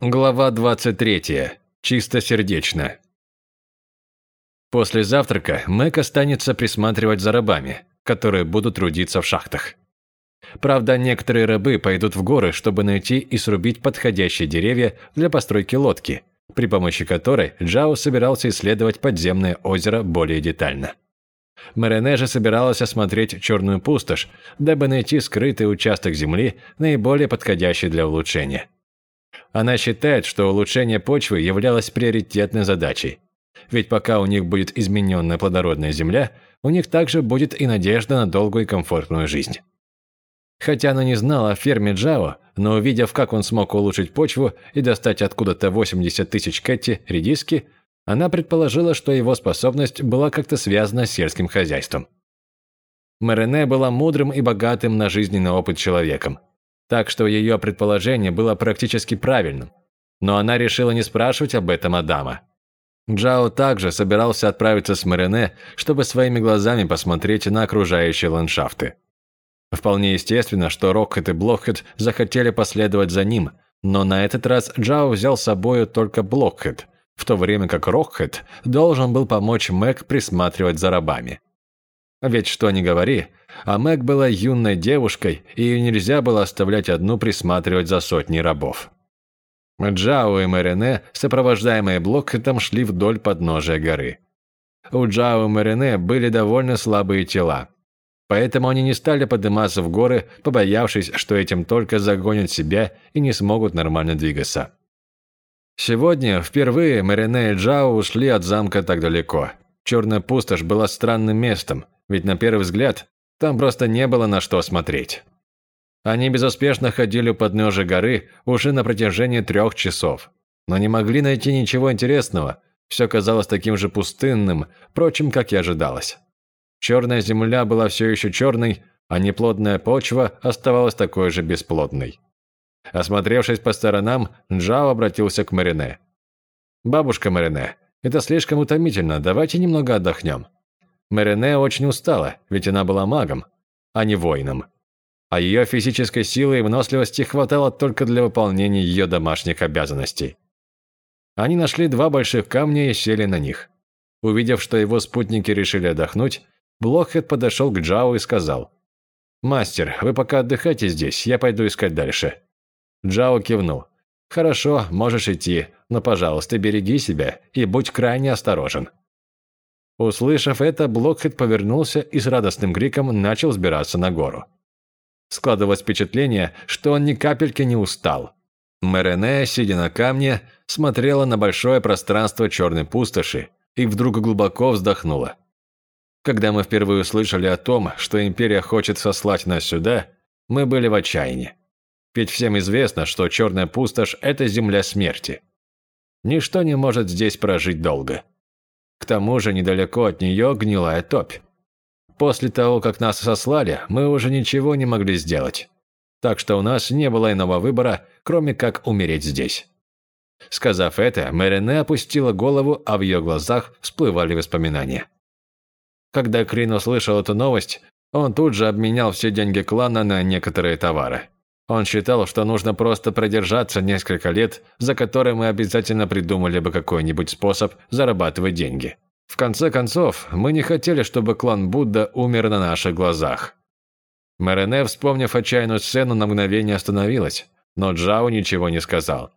Глава 23. Чистосердечно. После завтрака Мэг останется присматривать за рабами, которые будут трудиться в шахтах. Правда, некоторые рабы пойдут в горы, чтобы найти и срубить подходящие деревья для постройки лодки, при помощи которой Джао собирался исследовать подземное озеро более детально. Марене же собиралась осмотреть черную пустошь, дабы найти скрытый участок земли, наиболее подходящий для улучшения. Она считает, что улучшение почвы являлось приоритетной задачей. Ведь пока у них будет измененная плодородная земля, у них также будет и надежда на долгую и комфортную жизнь. Хотя она не знала о ферме Джао, но увидев, как он смог улучшить почву и достать откуда-то 80 тысяч кэти редиски, она предположила, что его способность была как-то связана с сельским хозяйством. Марене была мудрым и богатым на жизненный опыт человеком, так что ее предположение было практически правильным. Но она решила не спрашивать об этом Адама. Джао также собирался отправиться с Марине, чтобы своими глазами посмотреть на окружающие ландшафты. Вполне естественно, что Рокхет и Блокхет захотели последовать за ним, но на этот раз Джао взял с собой только Блокхет, в то время как Рокхет должен был помочь Мэг присматривать за рабами. Ведь что ни говори, а Мэг была юной девушкой, и ее нельзя было оставлять одну присматривать за сотней рабов. Джао и Марине, сопровождаемые Блокхетом, шли вдоль подножия горы. У Джао и Марине были довольно слабые тела, поэтому они не стали подниматься в горы, побоявшись, что этим только загонят себя и не смогут нормально двигаться. Сегодня впервые Марине и Джао ушли от замка так далеко. Черная пустошь была странным местом, ведь на первый взгляд там просто не было на что смотреть. Они безуспешно ходили у подножия горы уже на протяжении трех часов, но не могли найти ничего интересного. Все казалось таким же пустынным, впрочем, как и ожидалось. Черная земля была все еще черной, а неплодная почва оставалась такой же бесплодной. Осмотревшись по сторонам, Джао обратился к Марине. «Бабушка Марине, это слишком утомительно, давайте немного отдохнем». Мерене очень устала, ведь она была магом, а не воином. А ее физической силы и выносливости хватало только для выполнения ее домашних обязанностей. Они нашли два больших камня и сели на них. Увидев, что его спутники решили отдохнуть, Блокхед подошел к Джао и сказал, «Мастер, вы пока отдыхайте здесь, я пойду искать дальше». Джао кивнул. «Хорошо, можешь идти, но, пожалуйста, береги себя и будь крайне осторожен». Услышав это, Блокхед повернулся и с радостным криком начал сбираться на гору. Складывалось впечатление, что он ни капельки не устал. Мерене, сидя на камне, смотрела на большое пространство черной пустоши и вдруг глубоко вздохнула. Когда мы впервые услышали о том, что Империя хочет сослать нас сюда, мы были в отчаянии. Ведь всем известно, что черная пустошь – это земля смерти. Ничто не может здесь прожить долго. К тому же недалеко от нее гнилая топь. После того, как нас сослали, мы уже ничего не могли сделать. Так что у нас не было иного выбора, кроме как умереть здесь. Сказав это, Мэрине опустила голову, а в ее глазах всплывали воспоминания. Когда Крин услышал эту новость, он тут же обменял все деньги клана на некоторые товары. Он считал, что нужно просто продержаться несколько лет, за которые мы обязательно придумали бы какой-нибудь способ зарабатывать деньги. В конце концов, мы не хотели, чтобы клан Будда умер на наших глазах. Марене, вспомнив отчаянную сцену, на мгновение остановилась, но Джао ничего не сказал.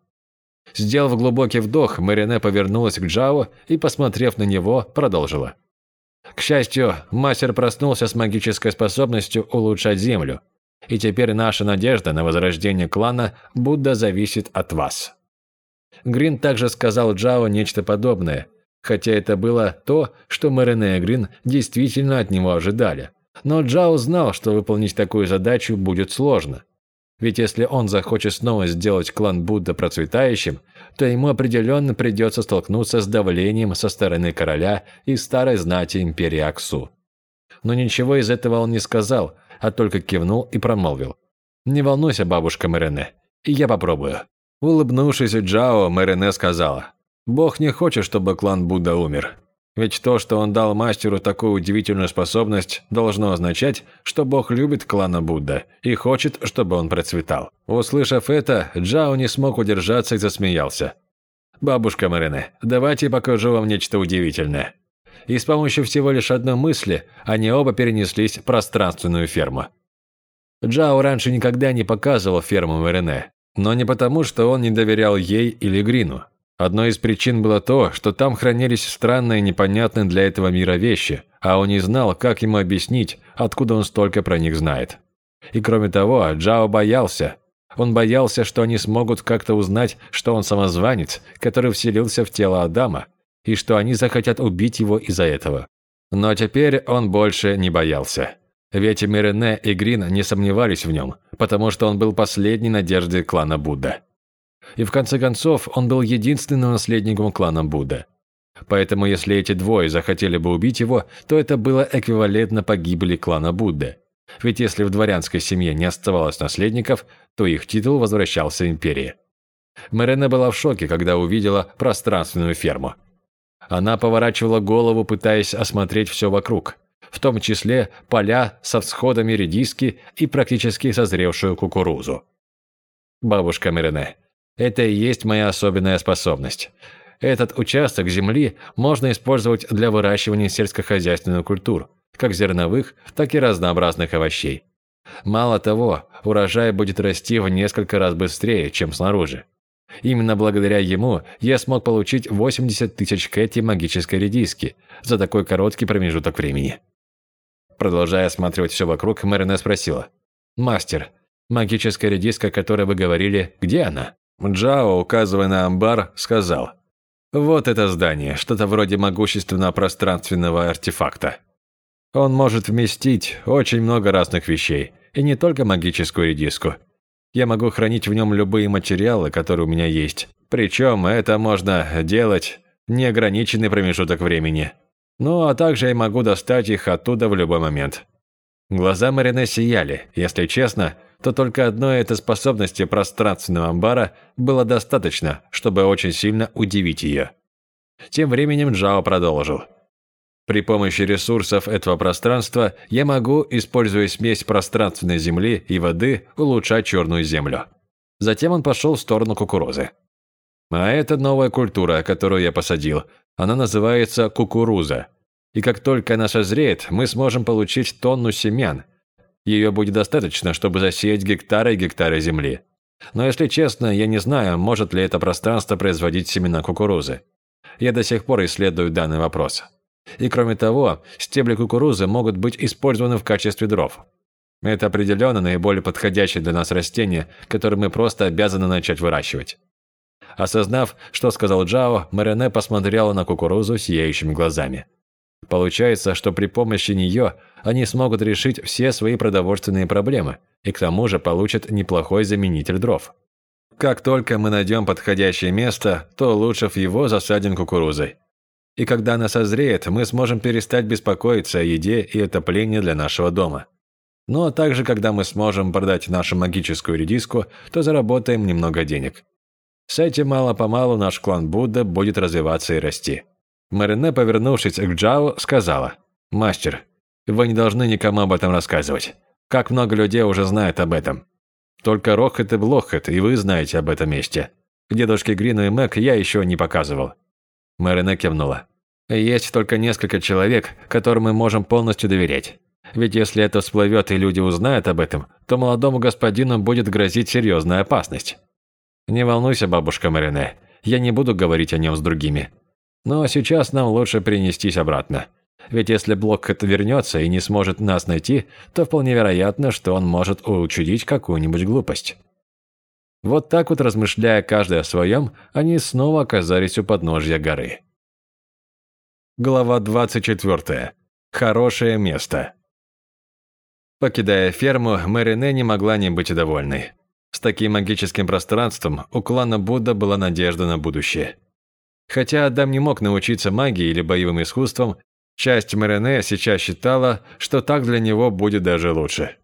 Сделав глубокий вдох, Марине повернулась к Джао и, посмотрев на него, продолжила. К счастью, мастер проснулся с магической способностью улучшать землю, и теперь наша надежда на возрождение клана Будда зависит от вас. Грин также сказал Джао нечто подобное, хотя это было то, что Марине и Грин действительно от него ожидали. Но Джао знал, что выполнить такую задачу будет сложно. Ведь если он захочет снова сделать клан Будда процветающим, то ему определенно придется столкнуться с давлением со стороны короля и старой знати империи Аксу. Но ничего из этого он не сказал, а только кивнул и промолвил. «Не волнуйся, бабушка Марине, я попробую». Улыбнувшись Джао, Марине сказала, «Бог не хочет, чтобы клан Будда умер. Ведь то, что он дал мастеру такую удивительную способность, должно означать, что Бог любит клана Будда и хочет, чтобы он процветал. Услышав это, Джао не смог удержаться и засмеялся. «Бабушка Марине, давайте покажу вам нечто удивительное». И с помощью всего лишь одной мысли они оба перенеслись в пространственную ферму. Джао раньше никогда не показывал ферму Марине, но не потому, что он не доверял ей или Грину. Одной из причин было то, что там хранились странные непонятные для этого мира вещи, а он не знал, как ему объяснить, откуда он столько про них знает. И кроме того, Джао боялся. Он боялся, что они смогут как-то узнать, что он самозванец, который вселился в тело Адама, и что они захотят убить его из-за этого. Но теперь он больше не боялся. Ведь Мирене и Грин не сомневались в нем, потому что он был последней надеждой клана Будда. И в конце концов, он был единственным наследником клана Будда. Поэтому если эти двое захотели бы убить его, то это было эквивалентно погибели клана Будды. Ведь если в дворянской семье не оставалось наследников, то их титул возвращался империи. Мэрена была в шоке, когда увидела пространственную ферму. Она поворачивала голову, пытаясь осмотреть все вокруг, в том числе поля со всходами редиски и практически созревшую кукурузу. «Бабушка Мирене, это и есть моя особенная способность. Этот участок земли можно использовать для выращивания сельскохозяйственных культур, как зерновых, так и разнообразных овощей. Мало того, урожай будет расти в несколько раз быстрее, чем снаружи. Именно благодаря ему я смог получить 80 тысяч кэти магической редиски за такой короткий промежуток времени. Продолжая осматривать все вокруг, Мэрина спросила. «Мастер, магическая редиска, о которой вы говорили, где она?» Джао, указывая на амбар, сказал. «Вот это здание, что-то вроде могущественного пространственного артефакта. Он может вместить очень много разных вещей, и не только магическую редиску. Я могу хранить в нем любые материалы, которые у меня есть. Причем это можно делать неограниченный промежуток времени. Ну, а также я могу достать их оттуда в любой момент». Глаза Марине сияли, если честно – то только одной этой способности пространственного амбара было достаточно, чтобы очень сильно удивить ее. Тем временем Джао продолжил. При помощи ресурсов этого пространства я могу, используя смесь пространственной земли и воды, улучшать черную землю. Затем он пошел в сторону кукурузы. А это новая культура, которую я посадил. Она называется кукуруза. И как только она созреет, мы сможем получить тонну семян, ее будет достаточно, чтобы засеять гектары и гектары земли. Но если честно, я не знаю, может ли это пространство производить семена кукурузы. Я до сих пор исследую данный вопрос. И кроме того, стебли кукурузы могут быть использованы в качестве дров. Это определенно наиболее подходящее для нас растение, которое мы просто обязаны начать выращивать. Осознав, что сказал Джао, Марине посмотрела на кукурузу сияющими глазами. Получается, что при помощи нее они смогут решить все свои продовольственные проблемы и к тому же получат неплохой заменитель дров. Как только мы найдем подходящее место, то улучшив его, засадим кукурузой. И когда она созреет, мы сможем перестать беспокоиться о еде и отоплении для нашего дома. Ну а также, когда мы сможем продать нашу магическую редиску, то заработаем немного денег. С этим мало-помалу наш клан Будда будет развиваться и расти. Марине, повернувшись к Джао, сказала, «Мастер, вы не должны никому об этом рассказывать. Как много людей уже знают об этом. Только Рохет и Блохет, и вы знаете об этом месте. Дедушке Грину и Мэг я еще не показывал». Марине кивнула. «Есть только несколько человек, которым мы можем полностью доверять. Ведь если это всплывет и люди узнают об этом, то молодому господину будет грозить серьезная опасность. Не волнуйся, бабушка Марине, я не буду говорить о нем с другими. Но сейчас нам лучше принестись обратно. Ведь если Блокхед вернется и не сможет нас найти, то вполне вероятно, что он может учудить какую-нибудь глупость. Вот так вот размышляя каждый о своем, они снова оказались у подножья горы. Глава 24. Хорошее место. Покидая ферму, Мэрине не могла не быть довольной. С таким магическим пространством у клана Будда была надежда на будущее. Хотя Адам не мог научиться магии или боевым искусствам, часть Мерене сейчас считала, что так для него будет даже лучше.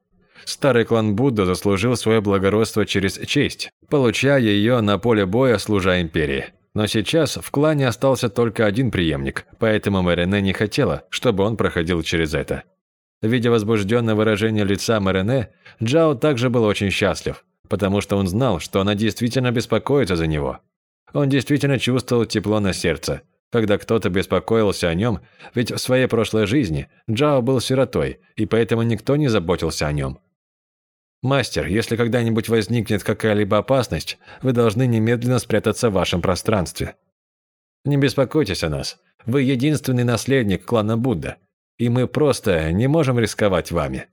Старый клан Будда заслужил свое благородство через честь, получая ее на поле боя, служа империи. Но сейчас в клане остался только один преемник, поэтому Марине не хотела, чтобы он проходил через это. Видя возбужденное выражение лица Марине, Джао также был очень счастлив, потому что он знал, что она действительно беспокоится за него. Он действительно чувствовал тепло на сердце, когда кто-то беспокоился о нем, ведь в своей прошлой жизни Джао был сиротой, и поэтому никто не заботился о нем. «Мастер, если когда-нибудь возникнет какая-либо опасность, вы должны немедленно спрятаться в вашем пространстве. Не беспокойтесь о нас. Вы единственный наследник клана Будда, и мы просто не можем рисковать вами».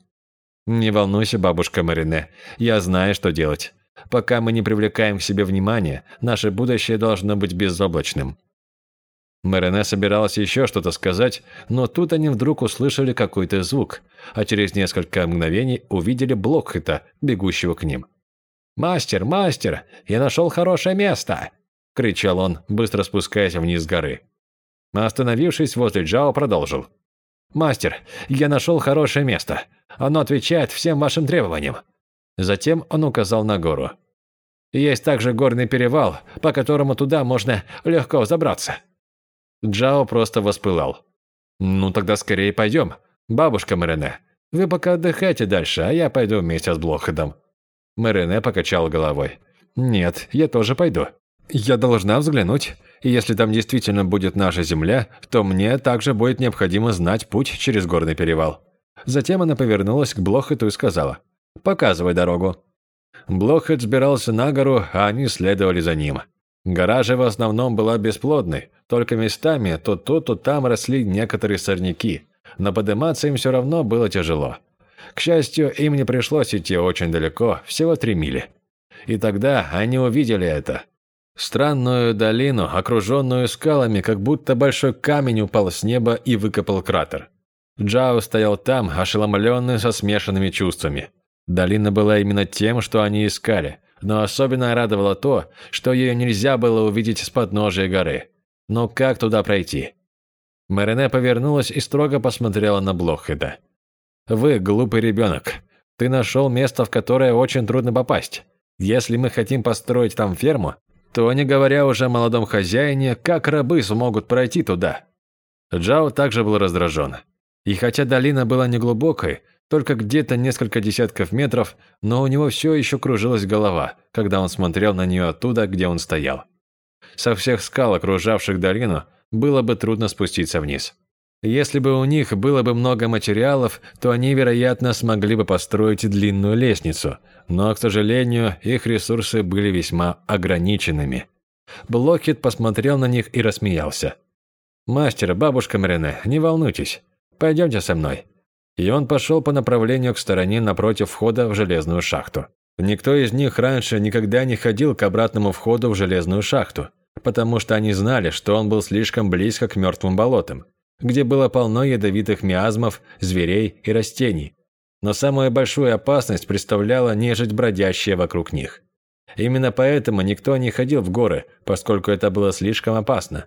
«Не волнуйся, бабушка Марине, я знаю, что делать. Пока мы не привлекаем к себе внимания, наше будущее должно быть безоблачным». Марине собиралась еще что-то сказать, но тут они вдруг услышали какой-то звук, а через несколько мгновений увидели Блокхета, бегущего к ним. «Мастер, мастер, я нашел хорошее место!» – кричал он, быстро спускаясь вниз горы. Остановившись возле Джао, продолжил. «Мастер, я нашел хорошее место. Оно отвечает всем вашим требованиям». Затем он указал на гору. «Есть также горный перевал, по которому туда можно легко забраться». Джао просто воспылал. «Ну тогда скорее пойдем. Бабушка Марине, вы пока отдыхайте дальше, а я пойду вместе с Блохедом». Марине покачал головой. «Нет, я тоже пойду. Я должна взглянуть, и если там действительно будет наша земля, то мне также будет необходимо знать путь через горный перевал». Затем она повернулась к Блохету и сказала «Показывай дорогу». Блохет сбирался на гору, а они следовали за ним. Гора в основном была бесплодной, только местами то тут, то там росли некоторые сорняки, но подниматься им все равно было тяжело. К счастью, им не пришлось идти очень далеко, всего три мили. И тогда они увидели это. Странную долину, окруженную скалами, как будто большой камень упал с неба и выкопал кратер. Джао стоял там, ошеломленный со смешанными чувствами. Долина была именно тем, что они искали, но особенно радовало то, что ее нельзя было увидеть с подножия горы. Но как туда пройти? Марине повернулась и строго посмотрела на Блохеда. «Вы глупый ребенок. Ты нашел место, в которое очень трудно попасть. Если мы хотим построить там ферму, то, не говоря уже о молодом хозяине, как рабы смогут пройти туда?» Джао также был раздражен. И хотя долина была неглубокой, только где-то несколько десятков метров, но у него все еще кружилась голова, когда он смотрел на нее оттуда, где он стоял. Со всех скал, окружавших долину, было бы трудно спуститься вниз. Если бы у них было бы много материалов, то они, вероятно, смогли бы построить длинную лестницу, но, к сожалению, их ресурсы были весьма ограниченными. Блокет посмотрел на них и рассмеялся. «Мастер, бабушка Марине, не волнуйтесь. Пойдемте со мной и он пошел по направлению к стороне напротив входа в железную шахту. Никто из них раньше никогда не ходил к обратному входу в железную шахту, потому что они знали, что он был слишком близко к мертвым болотам, где было полно ядовитых миазмов, зверей и растений. Но самую большую опасность представляла нежить, бродящая вокруг них. Именно поэтому никто не ходил в горы, поскольку это было слишком опасно.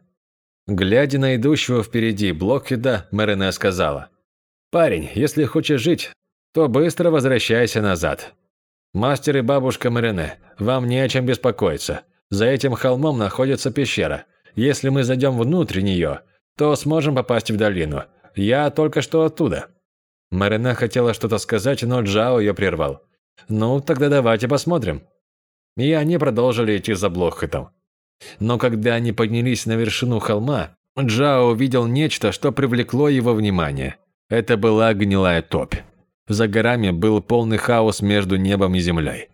Глядя на идущего впереди Блокхеда, Мэрене сказала – «Парень, если хочешь жить, то быстро возвращайся назад. Мастер и бабушка Марине, вам не о чем беспокоиться. За этим холмом находится пещера. Если мы зайдем внутрь нее, то сможем попасть в долину. Я только что оттуда». Марина хотела что-то сказать, но Джао ее прервал. «Ну, тогда давайте посмотрим». И они продолжили идти за Блохетом. Но когда они поднялись на вершину холма, Джао увидел нечто, что привлекло его внимание. Это была гнилая топь. За горами был полный хаос между небом и землей.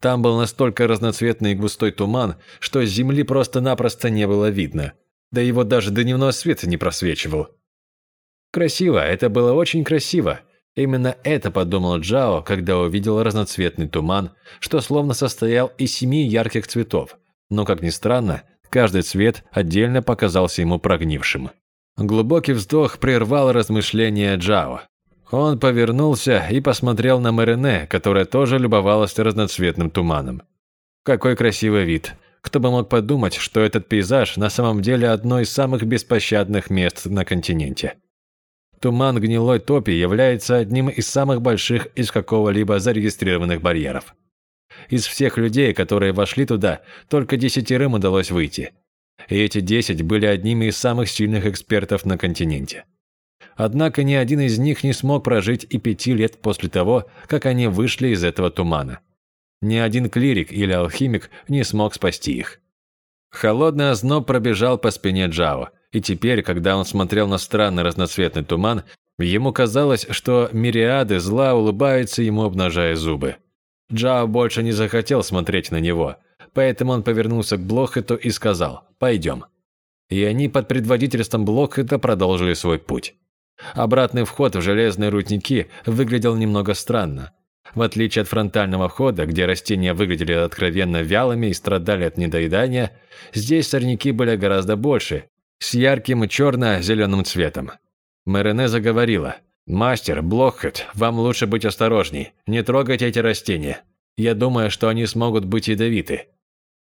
Там был настолько разноцветный и густой туман, что земли просто-напросто не было видно. Да его даже дневной свет не просвечивал. Красиво, это было очень красиво. Именно это подумал Джао, когда увидел разноцветный туман, что словно состоял из семи ярких цветов. Но, как ни странно, каждый цвет отдельно показался ему прогнившим. Глубокий вздох прервал размышления Джао. Он повернулся и посмотрел на Марине, которая тоже любовалась разноцветным туманом. Какой красивый вид. Кто бы мог подумать, что этот пейзаж на самом деле одно из самых беспощадных мест на континенте. Туман гнилой топи является одним из самых больших из какого-либо зарегистрированных барьеров. Из всех людей, которые вошли туда, только десятерым удалось выйти – и эти 10 были одними из самых сильных экспертов на континенте. Однако ни один из них не смог прожить и пяти лет после того, как они вышли из этого тумана. Ни один клирик или алхимик не смог спасти их. Холодный озноб пробежал по спине Джао, и теперь, когда он смотрел на странный разноцветный туман, ему казалось, что мириады зла улыбаются ему, обнажая зубы. Джао больше не захотел смотреть на него, поэтому он повернулся к Блохету и сказал «Пойдем». И они под предводительством Блохета продолжили свой путь. Обратный вход в железные рудники выглядел немного странно. В отличие от фронтального входа, где растения выглядели откровенно вялыми и страдали от недоедания, здесь сорняки были гораздо больше, с ярким черно-зеленым цветом. Мерене заговорила. «Мастер, Блокхед, вам лучше быть осторожней. Не трогайте эти растения. Я думаю, что они смогут быть ядовиты.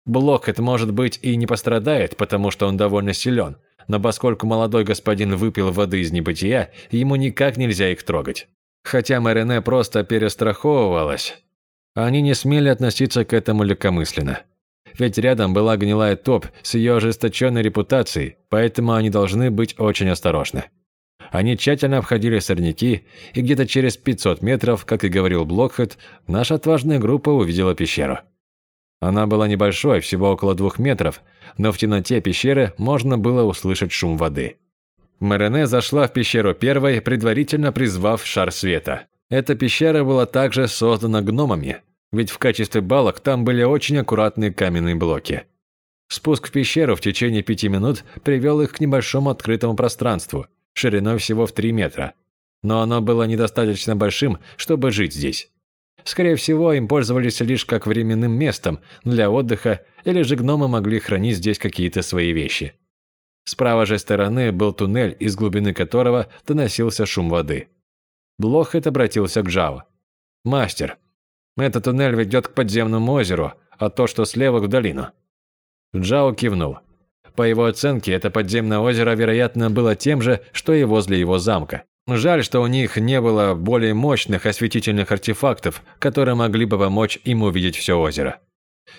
Блокхед, может быть, и не пострадает, потому что он довольно силен, но поскольку молодой господин выпил воды из небытия, ему никак нельзя их трогать. Хотя Марине просто перестраховывалась, они не смели относиться к этому легкомысленно. Ведь рядом была гнилая топ с ее ожесточенной репутацией, поэтому они должны быть очень осторожны. Они тщательно обходили сорняки, и где-то через 500 метров, как и говорил Блокхед, наша отважная группа увидела пещеру. Она была небольшой, всего около двух метров, но в темноте пещеры можно было услышать шум воды. Марене зашла в пещеру первой, предварительно призвав шар света. Эта пещера была также создана гномами, ведь в качестве балок там были очень аккуратные каменные блоки. Спуск в пещеру в течение пяти минут привел их к небольшому открытому пространству, шириной всего в три метра. Но оно было недостаточно большим, чтобы жить здесь. Скорее всего, им пользовались лишь как временным местом для отдыха, или же гномы могли хранить здесь какие-то свои вещи. С правой же стороны был туннель, из глубины которого доносился шум воды. Блохет обратился к Джао. «Мастер, этот туннель ведет к подземному озеру, а то, что слева, к долину». Джао кивнул. По его оценке, это подземное озеро, вероятно, было тем же, что и возле его замка. Жаль, что у них не было более мощных осветительных артефактов, которые могли бы помочь им увидеть все озеро.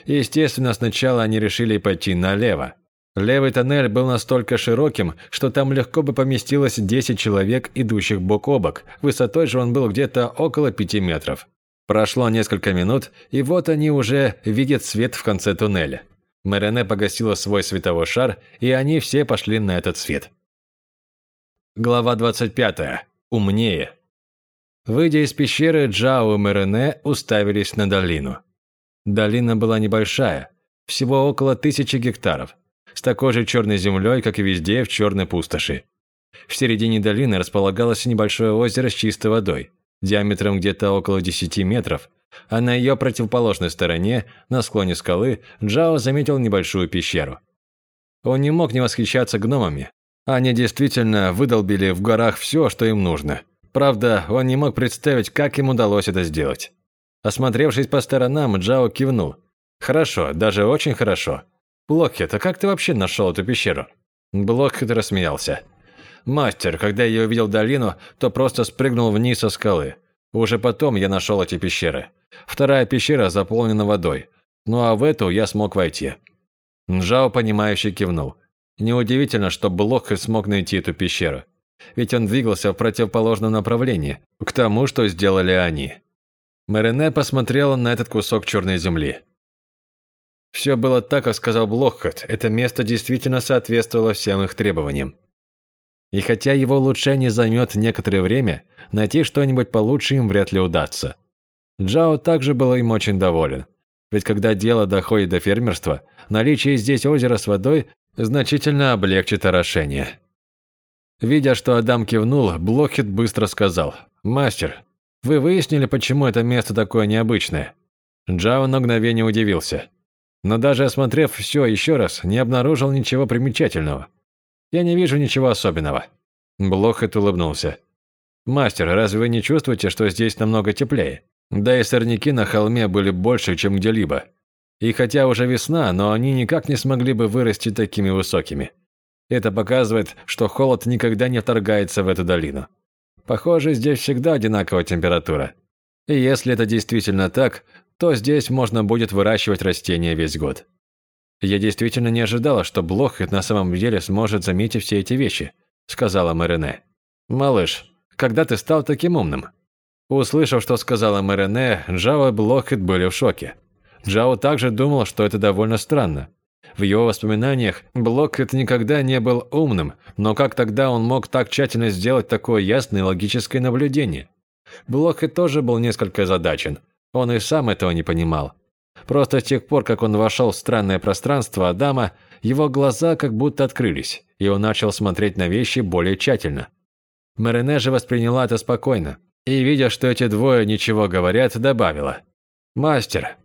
Естественно, сначала они решили пойти налево, Левый тоннель был настолько широким, что там легко бы поместилось 10 человек, идущих бок о бок. Высотой же он был где-то около 5 метров. Прошло несколько минут, и вот они уже видят свет в конце туннеля. Марине погасила свой световой шар, и они все пошли на этот свет. Глава 25. Умнее. Выйдя из пещеры, Джао и Марине уставились на долину. Долина была небольшая, всего около тысячи гектаров с такой же черной землей, как и везде в черной пустоши. В середине долины располагалось небольшое озеро с чистой водой, диаметром где-то около 10 метров, а на ее противоположной стороне, на склоне скалы, Джао заметил небольшую пещеру. Он не мог не восхищаться гномами. Они действительно выдолбили в горах все, что им нужно. Правда, он не мог представить, как им удалось это сделать. Осмотревшись по сторонам, Джао кивнул. «Хорошо, даже очень хорошо. «Блокхед, а как ты вообще нашел эту пещеру?» Блокхед рассмеялся. «Мастер, когда я увидел долину, то просто спрыгнул вниз со скалы. Уже потом я нашел эти пещеры. Вторая пещера заполнена водой. Ну а в эту я смог войти». Нжао, понимающе кивнул. Неудивительно, что Блокхед смог найти эту пещеру. Ведь он двигался в противоположном направлении, к тому, что сделали они. Марине посмотрела на этот кусок черной земли. Все было так, как сказал Блокхот, это место действительно соответствовало всем их требованиям. И хотя его улучшение займет некоторое время, найти что-нибудь получше им вряд ли удастся. Джао также был им очень доволен. Ведь когда дело доходит до фермерства, наличие здесь озера с водой значительно облегчит орошение. Видя, что Адам кивнул, Блокхит быстро сказал, «Мастер, вы выяснили, почему это место такое необычное?» Джао на мгновение удивился но даже осмотрев все еще раз, не обнаружил ничего примечательного. Я не вижу ничего особенного. Блохет улыбнулся. «Мастер, разве вы не чувствуете, что здесь намного теплее? Да и сорняки на холме были больше, чем где-либо. И хотя уже весна, но они никак не смогли бы вырасти такими высокими. Это показывает, что холод никогда не вторгается в эту долину. Похоже, здесь всегда одинаковая температура. И если это действительно так, то здесь можно будет выращивать растения весь год. «Я действительно не ожидала, что Блохет на самом деле сможет заметить все эти вещи», – сказала Марине. «Малыш, когда ты стал таким умным?» Услышав, что сказала Марине, Джао и Блохет были в шоке. Джао также думал, что это довольно странно. В его воспоминаниях Блокхед никогда не был умным, но как тогда он мог так тщательно сделать такое ясное логическое наблюдение? Блокхед тоже был несколько задачен. Он и сам этого не понимал. Просто с тех пор, как он вошел в странное пространство Адама, его глаза как будто открылись, и он начал смотреть на вещи более тщательно. Марине же восприняла это спокойно, и, видя, что эти двое ничего говорят, добавила. «Мастер,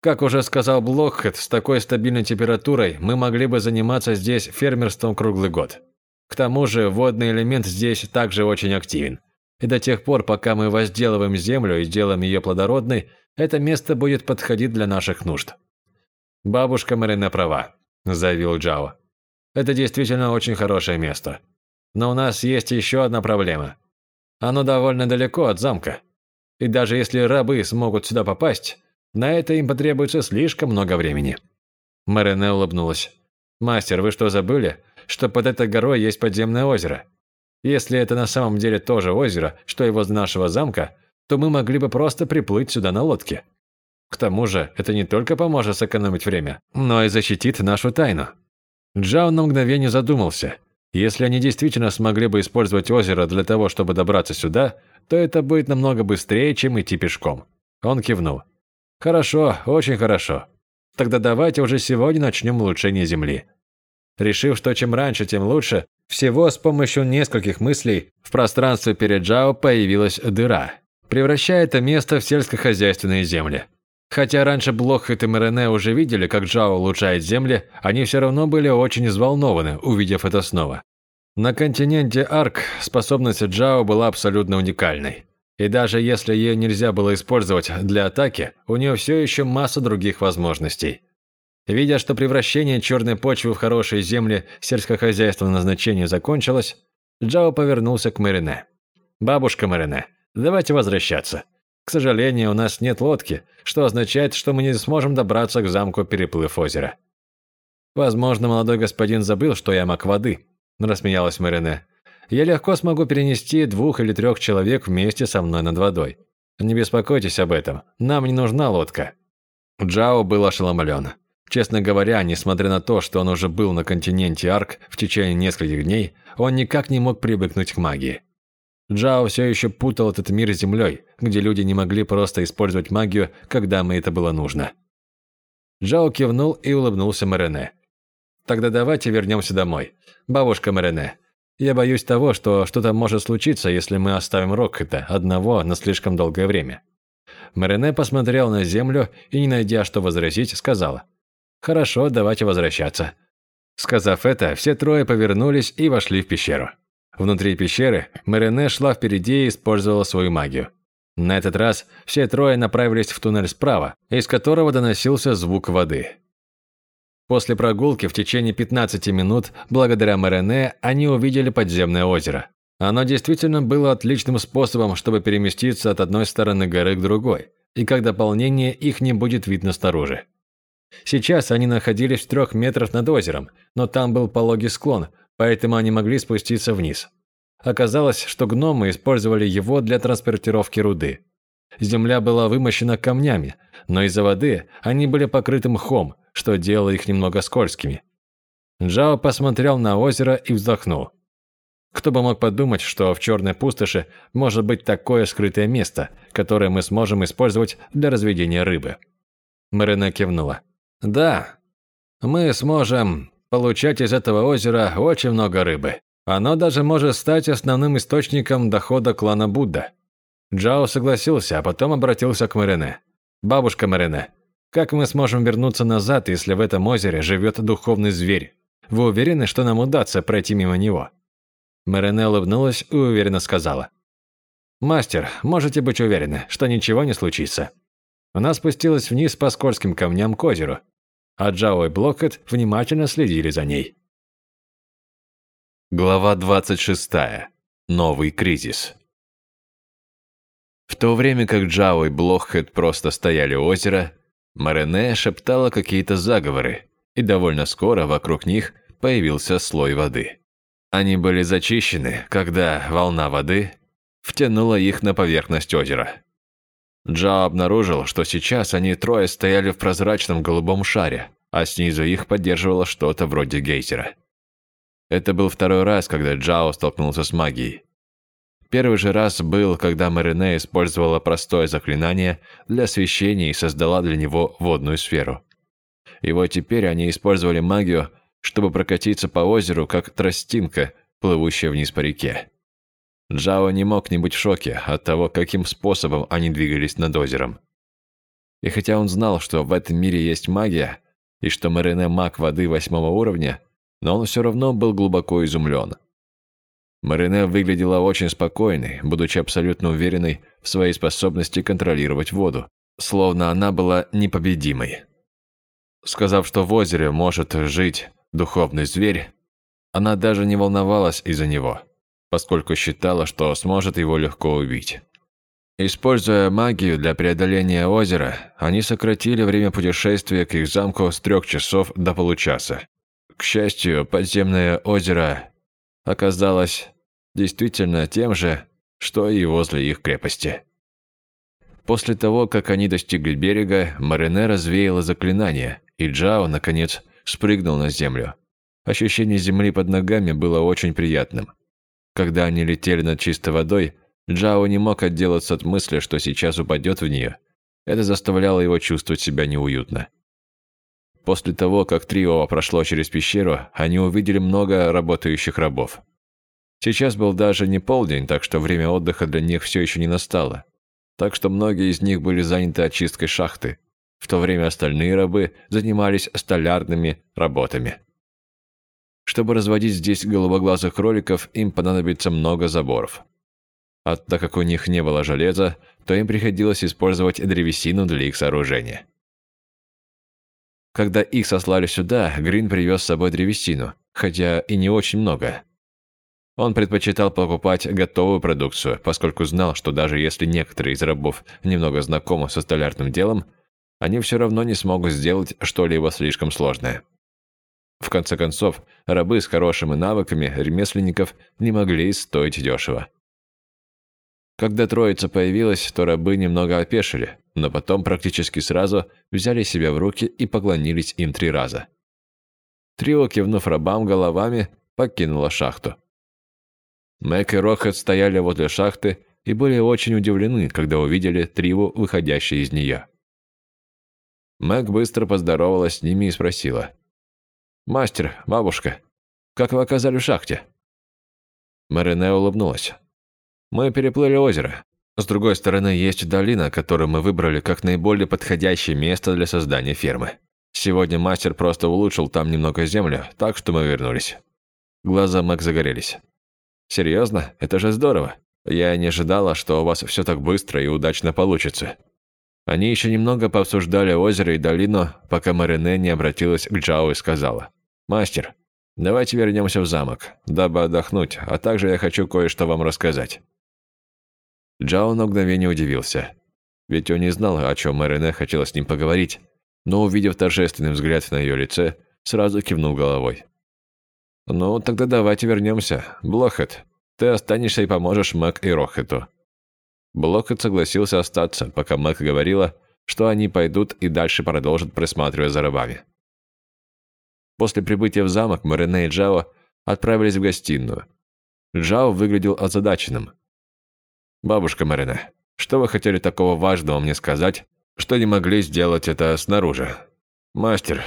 как уже сказал Блокхед, с такой стабильной температурой мы могли бы заниматься здесь фермерством круглый год. К тому же водный элемент здесь также очень активен. И до тех пор, пока мы возделываем землю и сделаем ее плодородной, это место будет подходить для наших нужд. «Бабушка Марина права», – заявил Джао. «Это действительно очень хорошее место. Но у нас есть еще одна проблема. Оно довольно далеко от замка. И даже если рабы смогут сюда попасть, на это им потребуется слишком много времени». Марине улыбнулась. «Мастер, вы что, забыли, что под этой горой есть подземное озеро? Если это на самом деле тоже озеро, что его возле нашего замка, то мы могли бы просто приплыть сюда на лодке. К тому же, это не только поможет сэкономить время, но и защитит нашу тайну». Джао на мгновение задумался. Если они действительно смогли бы использовать озеро для того, чтобы добраться сюда, то это будет намного быстрее, чем идти пешком. Он кивнул. Хорошо, очень хорошо. Тогда давайте уже сегодня начнем улучшение Земли. Решив, что чем раньше, тем лучше, всего с помощью нескольких мыслей в пространстве перед Джао появилась дыра, превращая это место в сельскохозяйственные земли. Хотя раньше Блохет и Мерене уже видели, как Джао улучшает земли, они все равно были очень взволнованы, увидев это снова. На континенте Арк способность Джао была абсолютно уникальной. И даже если ее нельзя было использовать для атаки, у нее все еще масса других возможностей. Видя, что превращение черной почвы в хорошие земли сельскохозяйственного назначения закончилось, Джао повернулся к Марине. «Бабушка Марине, давайте возвращаться. К сожалению, у нас нет лодки, что означает, что мы не сможем добраться к замку, переплыв озеро». «Возможно, молодой господин забыл, что я маг воды», – рассмеялась Марине я легко смогу перенести двух или трех человек вместе со мной над водой. Не беспокойтесь об этом, нам не нужна лодка». Джао был ошеломлен. Честно говоря, несмотря на то, что он уже был на континенте Арк в течение нескольких дней, он никак не мог привыкнуть к магии. Джао все еще путал этот мир с землей, где люди не могли просто использовать магию, когда им это было нужно. Джао кивнул и улыбнулся Марене. «Тогда давайте вернемся домой. Бабушка Марене, я боюсь того, что что-то может случиться, если мы оставим Рокхета одного на слишком долгое время». Марине посмотрел на землю и, не найдя что возразить, сказала. «Хорошо, давайте возвращаться». Сказав это, все трое повернулись и вошли в пещеру. Внутри пещеры Марине шла впереди и использовала свою магию. На этот раз все трое направились в туннель справа, из которого доносился звук воды. После прогулки в течение 15 минут, благодаря Марене, они увидели подземное озеро. Оно действительно было отличным способом, чтобы переместиться от одной стороны горы к другой, и как дополнение их не будет видно снаружи. Сейчас они находились в трех метрах над озером, но там был пологий склон, поэтому они могли спуститься вниз. Оказалось, что гномы использовали его для транспортировки руды. Земля была вымощена камнями, но из-за воды они были покрыты мхом, что делало их немного скользкими. Джао посмотрел на озеро и вздохнул. Кто бы мог подумать, что в черной пустоши может быть такое скрытое место, которое мы сможем использовать для разведения рыбы. Марина кивнула. Да, мы сможем получать из этого озера очень много рыбы. Оно даже может стать основным источником дохода клана Будда. Джао согласился, а потом обратился к Марине. «Бабушка Марине, как мы сможем вернуться назад, если в этом озере живет духовный зверь? Вы уверены, что нам удастся пройти мимо него?» Марине улыбнулась и уверенно сказала. «Мастер, можете быть уверены, что ничего не случится». Она спустилась вниз по скользким камням к озеру, а Джао и Блокхед внимательно следили за ней. Глава 26. Новый кризис. В то время как Джао и Блокхед просто стояли у озера, Марене шептала какие-то заговоры, и довольно скоро вокруг них появился слой воды. Они были зачищены, когда волна воды втянула их на поверхность озера. Джао обнаружил, что сейчас они трое стояли в прозрачном голубом шаре, а снизу их поддерживало что-то вроде гейзера. Это был второй раз, когда Джао столкнулся с магией. Первый же раз был, когда Марине использовала простое заклинание для освещения и создала для него водную сферу. И вот теперь они использовали магию, чтобы прокатиться по озеру, как тростинка, плывущая вниз по реке. Джао не мог не быть в шоке от того, каким способом они двигались над озером. И хотя он знал, что в этом мире есть магия, и что Марине маг воды восьмого уровня, но он все равно был глубоко изумлен. Марине выглядела очень спокойной, будучи абсолютно уверенной в своей способности контролировать воду, словно она была непобедимой. Сказав, что в озере может жить духовный зверь, она даже не волновалась из-за него, поскольку считала, что сможет его легко убить. Используя магию для преодоления озера, они сократили время путешествия к их замку с трех часов до получаса. К счастью, подземное озеро оказалось действительно тем же, что и возле их крепости. После того, как они достигли берега, Марине развеяла заклинание, и Джао, наконец, спрыгнул на землю. Ощущение земли под ногами было очень приятным. Когда они летели над чистой водой, Джао не мог отделаться от мысли, что сейчас упадет в нее. Это заставляло его чувствовать себя неуютно. После того, как трио прошло через пещеру, они увидели много работающих рабов. Сейчас был даже не полдень, так что время отдыха для них все еще не настало. Так что многие из них были заняты очисткой шахты, в то время остальные рабы занимались столярными работами. Чтобы разводить здесь голубоглазых кроликов, им понадобится много заборов. А так как у них не было железа, то им приходилось использовать древесину для их сооружения. Когда их сослали сюда, Грин привез с собой древесину, хотя и не очень много. Он предпочитал покупать готовую продукцию, поскольку знал, что даже если некоторые из рабов немного знакомы со столярным делом, они все равно не смогут сделать что-либо слишком сложное. В конце концов, рабы с хорошими навыками ремесленников не могли стоить дешево. Когда троица появилась, то рабы немного опешили, но потом практически сразу взяли себя в руки и поклонились им три раза. Трио, кивнув рабам головами, покинуло шахту. Мэг и Рохет стояли возле шахты и были очень удивлены, когда увидели Триву, выходящей из нее. Мэг быстро поздоровалась с ними и спросила. «Мастер, бабушка, как вы оказались в шахте?» Марине улыбнулась. «Мы переплыли озеро. С другой стороны, есть долина, которую мы выбрали как наиболее подходящее место для создания фермы. Сегодня мастер просто улучшил там немного землю, так что мы вернулись». Глаза Мэг загорелись. «Серьезно? Это же здорово. Я не ожидала, что у вас все так быстро и удачно получится». Они еще немного пообсуждали озеро и долину, пока Марине не обратилась к Джао и сказала. «Мастер, давайте вернемся в замок, дабы отдохнуть, а также я хочу кое-что вам рассказать». Джао на мгновение удивился. Ведь он не знал, о чем Марине хотела с ним поговорить, но, увидев торжественный взгляд на ее лице, сразу кивнул головой. «Ну, тогда давайте вернемся. Блохет, ты останешься и поможешь Мэг и Рохету». Блохет согласился остаться, пока Мэг говорила, что они пойдут и дальше продолжат присматривать за рабами. После прибытия в замок Марине и Джао отправились в гостиную. Джао выглядел озадаченным. «Бабушка Марина, что вы хотели такого важного мне сказать, что не могли сделать это снаружи?» «Мастер,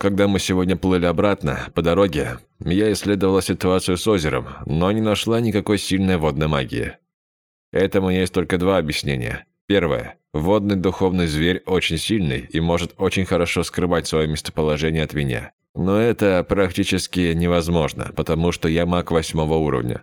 когда мы сегодня плыли обратно, по дороге, я исследовала ситуацию с озером, но не нашла никакой сильной водной магии. Этому есть только два объяснения. Первое. Водный духовный зверь очень сильный и может очень хорошо скрывать свое местоположение от меня. Но это практически невозможно, потому что я маг восьмого уровня.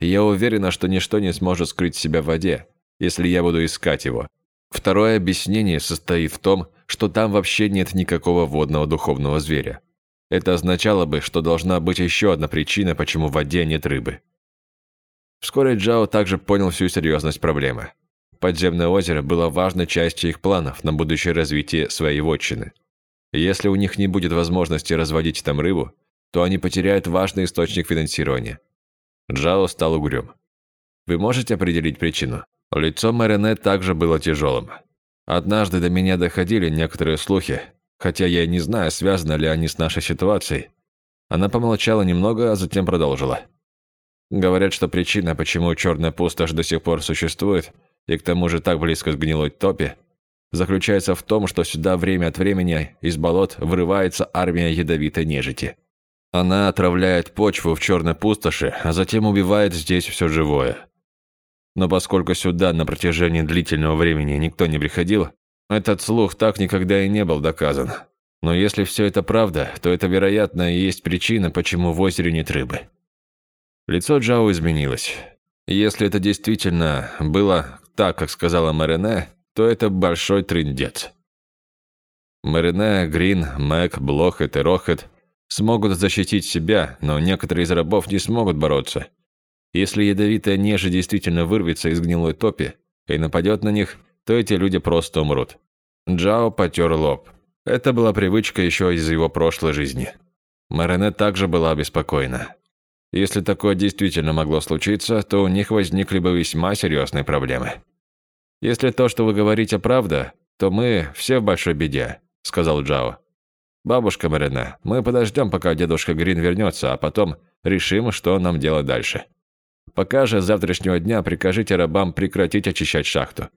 Я уверена, что ничто не сможет скрыть себя в воде, если я буду искать его. Второе объяснение состоит в том, что там вообще нет никакого водного духовного зверя. Это означало бы, что должна быть еще одна причина, почему в воде нет рыбы. Вскоре Джао также понял всю серьезность проблемы. Подземное озеро было важной частью их планов на будущее развитие своей вотчины. Если у них не будет возможности разводить там рыбу, то они потеряют важный источник финансирования. Джао стал угрюм. Вы можете определить причину? Лицо Марине также было тяжелым. Однажды до меня доходили некоторые слухи, хотя я не знаю, связаны ли они с нашей ситуацией. Она помолчала немного, а затем продолжила. Говорят, что причина, почему черная пустошь до сих пор существует, и к тому же так близко к гнилой топе, заключается в том, что сюда время от времени из болот вырывается армия ядовитой нежити. Она отравляет почву в черной пустоши, а затем убивает здесь все живое. Но поскольку сюда на протяжении длительного времени никто не приходил, этот слух так никогда и не был доказан. Но если все это правда, то это, вероятно, и есть причина, почему в озере нет рыбы. Лицо Джао изменилось. Если это действительно было так, как сказала Марине, то это большой трындец. Марине, Грин, Мэг, Блохет и Рохет смогут защитить себя, но некоторые из рабов не смогут бороться. Если ядовитая нежа действительно вырвется из гнилой топи и нападет на них, то эти люди просто умрут. Джао потер лоб. Это была привычка еще из его прошлой жизни. Марине также была обеспокоена. Если такое действительно могло случиться, то у них возникли бы весьма серьезные проблемы. «Если то, что вы говорите, правда, то мы все в большой беде», – сказал Джао. «Бабушка Марина, мы подождем, пока дедушка Грин вернется, а потом решим, что нам делать дальше. Пока же с завтрашнего дня прикажите рабам прекратить очищать шахту.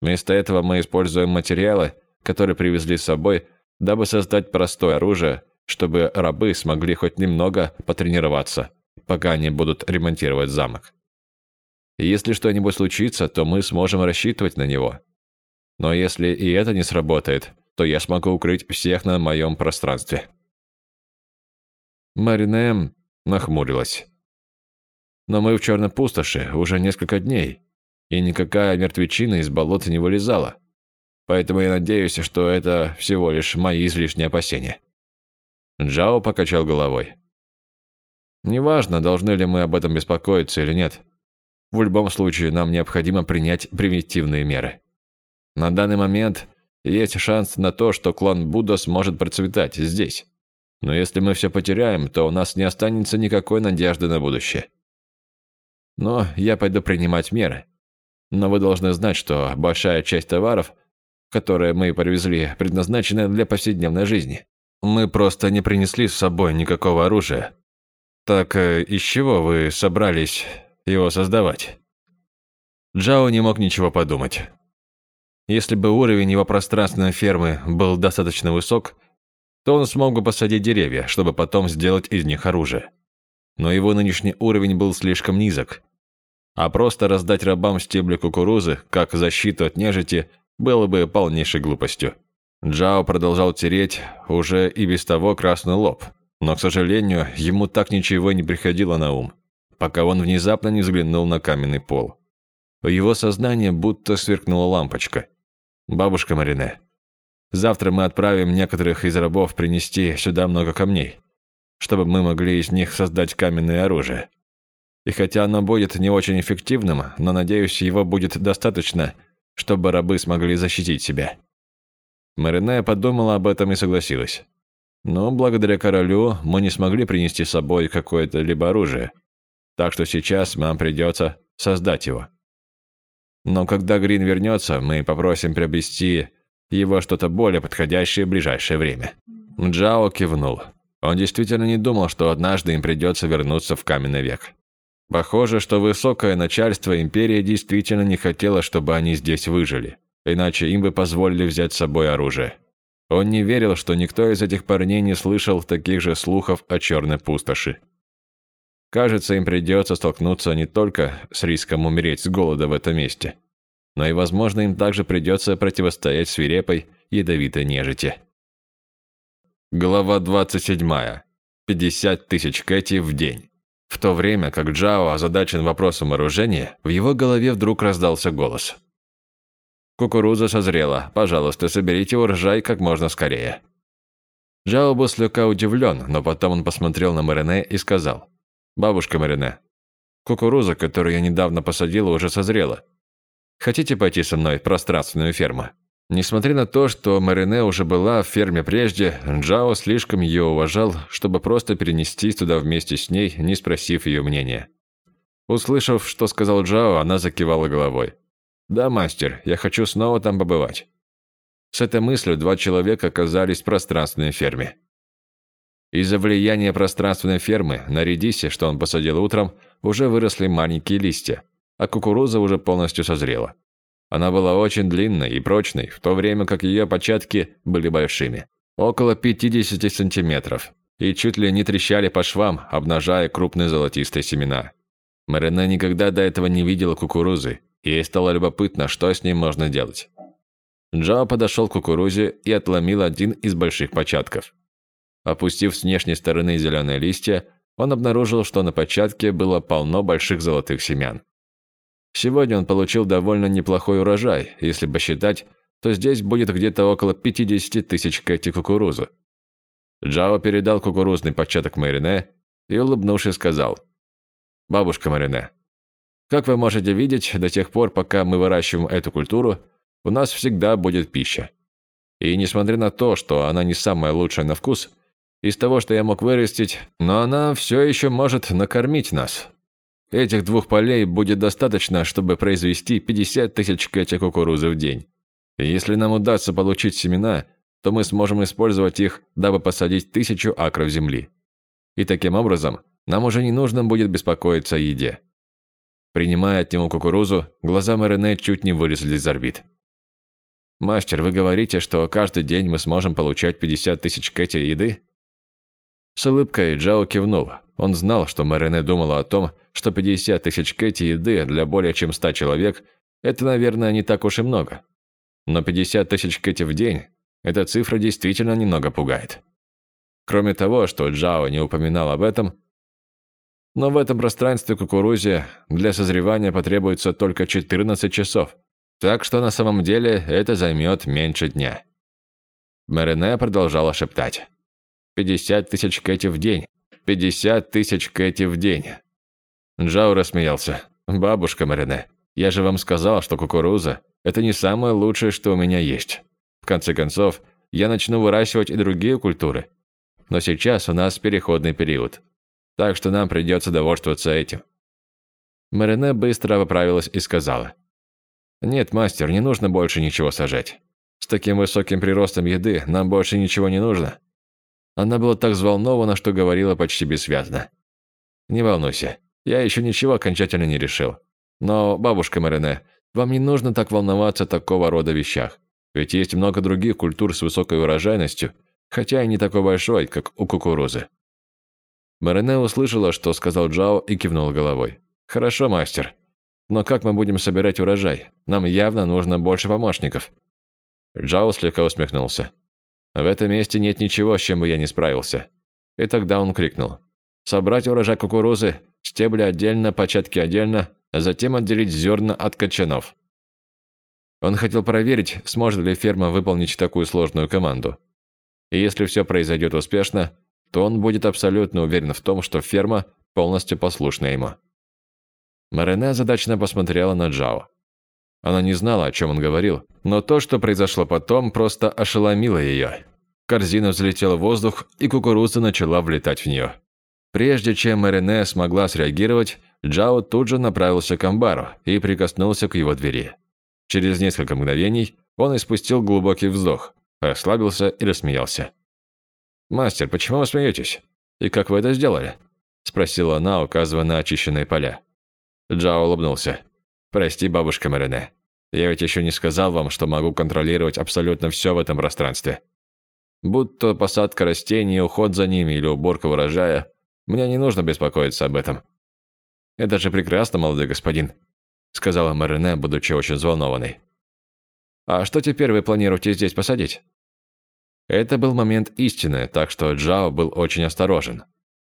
Вместо этого мы используем материалы, которые привезли с собой, дабы создать простое оружие, чтобы рабы смогли хоть немного потренироваться пока они будут ремонтировать замок. если что-нибудь случится, то мы сможем рассчитывать на него. Но если и это не сработает, то я смогу укрыть всех на моем пространстве». Маринэм нахмурилась. «Но мы в черной пустоши уже несколько дней, и никакая мертвечина из болота не вылезала. Поэтому я надеюсь, что это всего лишь мои излишние опасения». Джао покачал головой. Неважно, должны ли мы об этом беспокоиться или нет. В любом случае, нам необходимо принять превентивные меры. На данный момент есть шанс на то, что клан Будда сможет процветать здесь. Но если мы все потеряем, то у нас не останется никакой надежды на будущее. Но я пойду принимать меры. Но вы должны знать, что большая часть товаров, которые мы привезли, предназначена для повседневной жизни. Мы просто не принесли с собой никакого оружия, «Так э, из чего вы собрались его создавать?» Джао не мог ничего подумать. Если бы уровень его пространственной фермы был достаточно высок, то он смог бы посадить деревья, чтобы потом сделать из них оружие. Но его нынешний уровень был слишком низок. А просто раздать рабам стебли кукурузы, как защиту от нежити, было бы полнейшей глупостью. Джао продолжал тереть уже и без того красный лоб – но, к сожалению, ему так ничего не приходило на ум, пока он внезапно не взглянул на каменный пол. В его сознании будто сверкнула лампочка. «Бабушка Марине, завтра мы отправим некоторых из рабов принести сюда много камней, чтобы мы могли из них создать каменное оружие. И хотя оно будет не очень эффективным, но, надеюсь, его будет достаточно, чтобы рабы смогли защитить себя». Марине подумала об этом и согласилась. Но благодаря королю мы не смогли принести с собой какое-то либо оружие. Так что сейчас нам придется создать его. Но когда Грин вернется, мы попросим приобрести его что-то более подходящее в ближайшее время». Джао кивнул. Он действительно не думал, что однажды им придется вернуться в каменный век. Похоже, что высокое начальство империи действительно не хотело, чтобы они здесь выжили, иначе им бы позволили взять с собой оружие. Он не верил, что никто из этих парней не слышал таких же слухов о черной пустоши. Кажется, им придется столкнуться не только с риском умереть с голода в этом месте, но и, возможно, им также придется противостоять свирепой, ядовитой нежити. Глава 27. 50 тысяч кэти в день. В то время как Джао озадачен вопросом оружия, в его голове вдруг раздался голос – Кукуруза созрела. Пожалуйста, соберите урожай как можно скорее». Джао был слегка удивлен, но потом он посмотрел на Марине и сказал. «Бабушка Марине, кукуруза, которую я недавно посадила, уже созрела. Хотите пойти со мной в пространственную ферму? Несмотря на то, что Марине уже была в ферме прежде, Джао слишком ее уважал, чтобы просто перенестись туда вместе с ней, не спросив ее мнения. Услышав, что сказал Джао, она закивала головой. «Да, мастер, я хочу снова там побывать». С этой мыслью два человека оказались в пространственной ферме. Из-за влияния пространственной фермы на редисе, что он посадил утром, уже выросли маленькие листья, а кукуруза уже полностью созрела. Она была очень длинной и прочной, в то время как ее початки были большими. Около 50 сантиметров. И чуть ли не трещали по швам, обнажая крупные золотистые семена. Марине никогда до этого не видела кукурузы, и ей стало любопытно, что с ним можно делать. Джао подошел к кукурузе и отломил один из больших початков. Опустив с внешней стороны зеленые листья, он обнаружил, что на початке было полно больших золотых семян. Сегодня он получил довольно неплохой урожай, если посчитать, то здесь будет где-то около 50 тысяч кэти кукурузы. Джао передал кукурузный початок Марине и, улыбнувшись, сказал, «Бабушка Марине, как вы можете видеть, до тех пор, пока мы выращиваем эту культуру, у нас всегда будет пища. И несмотря на то, что она не самая лучшая на вкус, из того, что я мог вырастить, но она все еще может накормить нас, Этих двух полей будет достаточно, чтобы произвести 50 тысяч кэти кукурузы в день. И если нам удастся получить семена, то мы сможем использовать их, дабы посадить тысячу акров земли. И таким образом нам уже не нужно будет беспокоиться о еде. Принимая от него кукурузу, глаза Марине чуть не вылезли из орбит. «Мастер, вы говорите, что каждый день мы сможем получать 50 тысяч кэти еды?» С улыбкой Джао кивнул. Он знал, что Марине думала о том, что 50 тысяч кэти еды для более чем 100 человек – это, наверное, не так уж и много. Но 50 тысяч кэти в день – эта цифра действительно немного пугает. Кроме того, что Джао не упоминал об этом, но в этом пространстве кукурузе для созревания потребуется только 14 часов, так что на самом деле это займет меньше дня. Марине продолжала шептать. 50 тысяч кэти в день. 50 тысяч кэти в день. Джао рассмеялся. «Бабушка Марине, я же вам сказал, что кукуруза – это не самое лучшее, что у меня есть. В конце концов, я начну выращивать и другие культуры. Но сейчас у нас переходный период. Так что нам придется довольствоваться этим». Марине быстро поправилась и сказала. «Нет, мастер, не нужно больше ничего сажать. С таким высоким приростом еды нам больше ничего не нужно. Она была так взволнована, что говорила почти бессвязно. «Не волнуйся, я еще ничего окончательно не решил. Но, бабушка Марине, вам не нужно так волноваться такого рода вещах. Ведь есть много других культур с высокой урожайностью, хотя и не такой большой, как у кукурузы». Марине услышала, что сказал Джао, и кивнула головой. «Хорошо, мастер. Но как мы будем собирать урожай? Нам явно нужно больше помощников». Джао слегка усмехнулся. В этом месте нет ничего, с чем бы я не справился. И тогда он крикнул. Собрать урожай кукурузы, стебли отдельно, початки отдельно, а затем отделить зерна от кочанов. Он хотел проверить, сможет ли ферма выполнить такую сложную команду. И если все произойдет успешно, то он будет абсолютно уверен в том, что ферма полностью послушна ему. Марине задачно посмотрела на Джао. Она не знала, о чем он говорил, но то, что произошло потом, просто ошеломило ее. Корзина взлетела в воздух, и кукуруза начала влетать в нее. Прежде чем Марине смогла среагировать, Джао тут же направился к амбару и прикоснулся к его двери. Через несколько мгновений он испустил глубокий вздох, расслабился и рассмеялся. «Мастер, почему вы смеетесь? И как вы это сделали?» – спросила она, указывая на очищенные поля. Джао улыбнулся. «Прости, бабушка Марине. Я ведь еще не сказал вам, что могу контролировать абсолютно все в этом пространстве. Будь то посадка растений, уход за ними или уборка урожая, мне не нужно беспокоиться об этом». «Это же прекрасно, молодой господин», — сказала Марине, будучи очень взволнованной. «А что теперь вы планируете здесь посадить?» Это был момент истины, так что Джао был очень осторожен.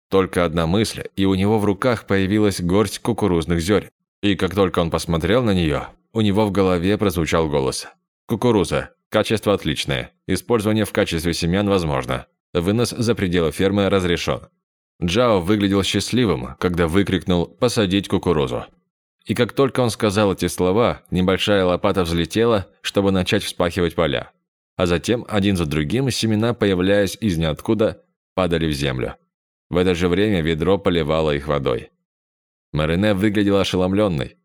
Только одна мысль, и у него в руках появилась горсть кукурузных зерен. И как только он посмотрел на нее, у него в голове прозвучал голос. «Кукуруза. Качество отличное. Использование в качестве семян возможно. Вынос за пределы фермы разрешен». Джао выглядел счастливым, когда выкрикнул «посадить кукурузу». И как только он сказал эти слова, небольшая лопата взлетела, чтобы начать вспахивать поля. А затем, один за другим, семена, появляясь из ниоткуда, падали в землю. В это же время ведро поливало их водой. Марине выглядела ошеломленной.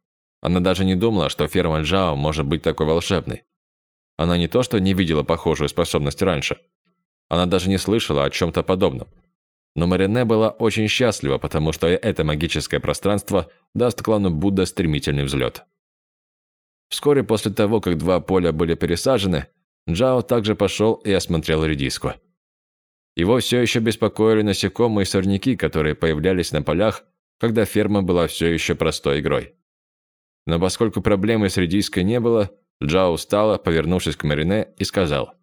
Она даже не думала, что ферма Джао может быть такой волшебной. Она не то что не видела похожую способность раньше, она даже не слышала о чем-то подобном. Но Марине была очень счастлива, потому что это магическое пространство даст клану Будда стремительный взлет. Вскоре после того, как два поля были пересажены, Джао также пошел и осмотрел редиску. Его все еще беспокоили насекомые и сорняки, которые появлялись на полях, когда ферма была все еще простой игрой. Но поскольку проблемы с редиской не было, Джао устала, повернувшись к Марине, и сказал.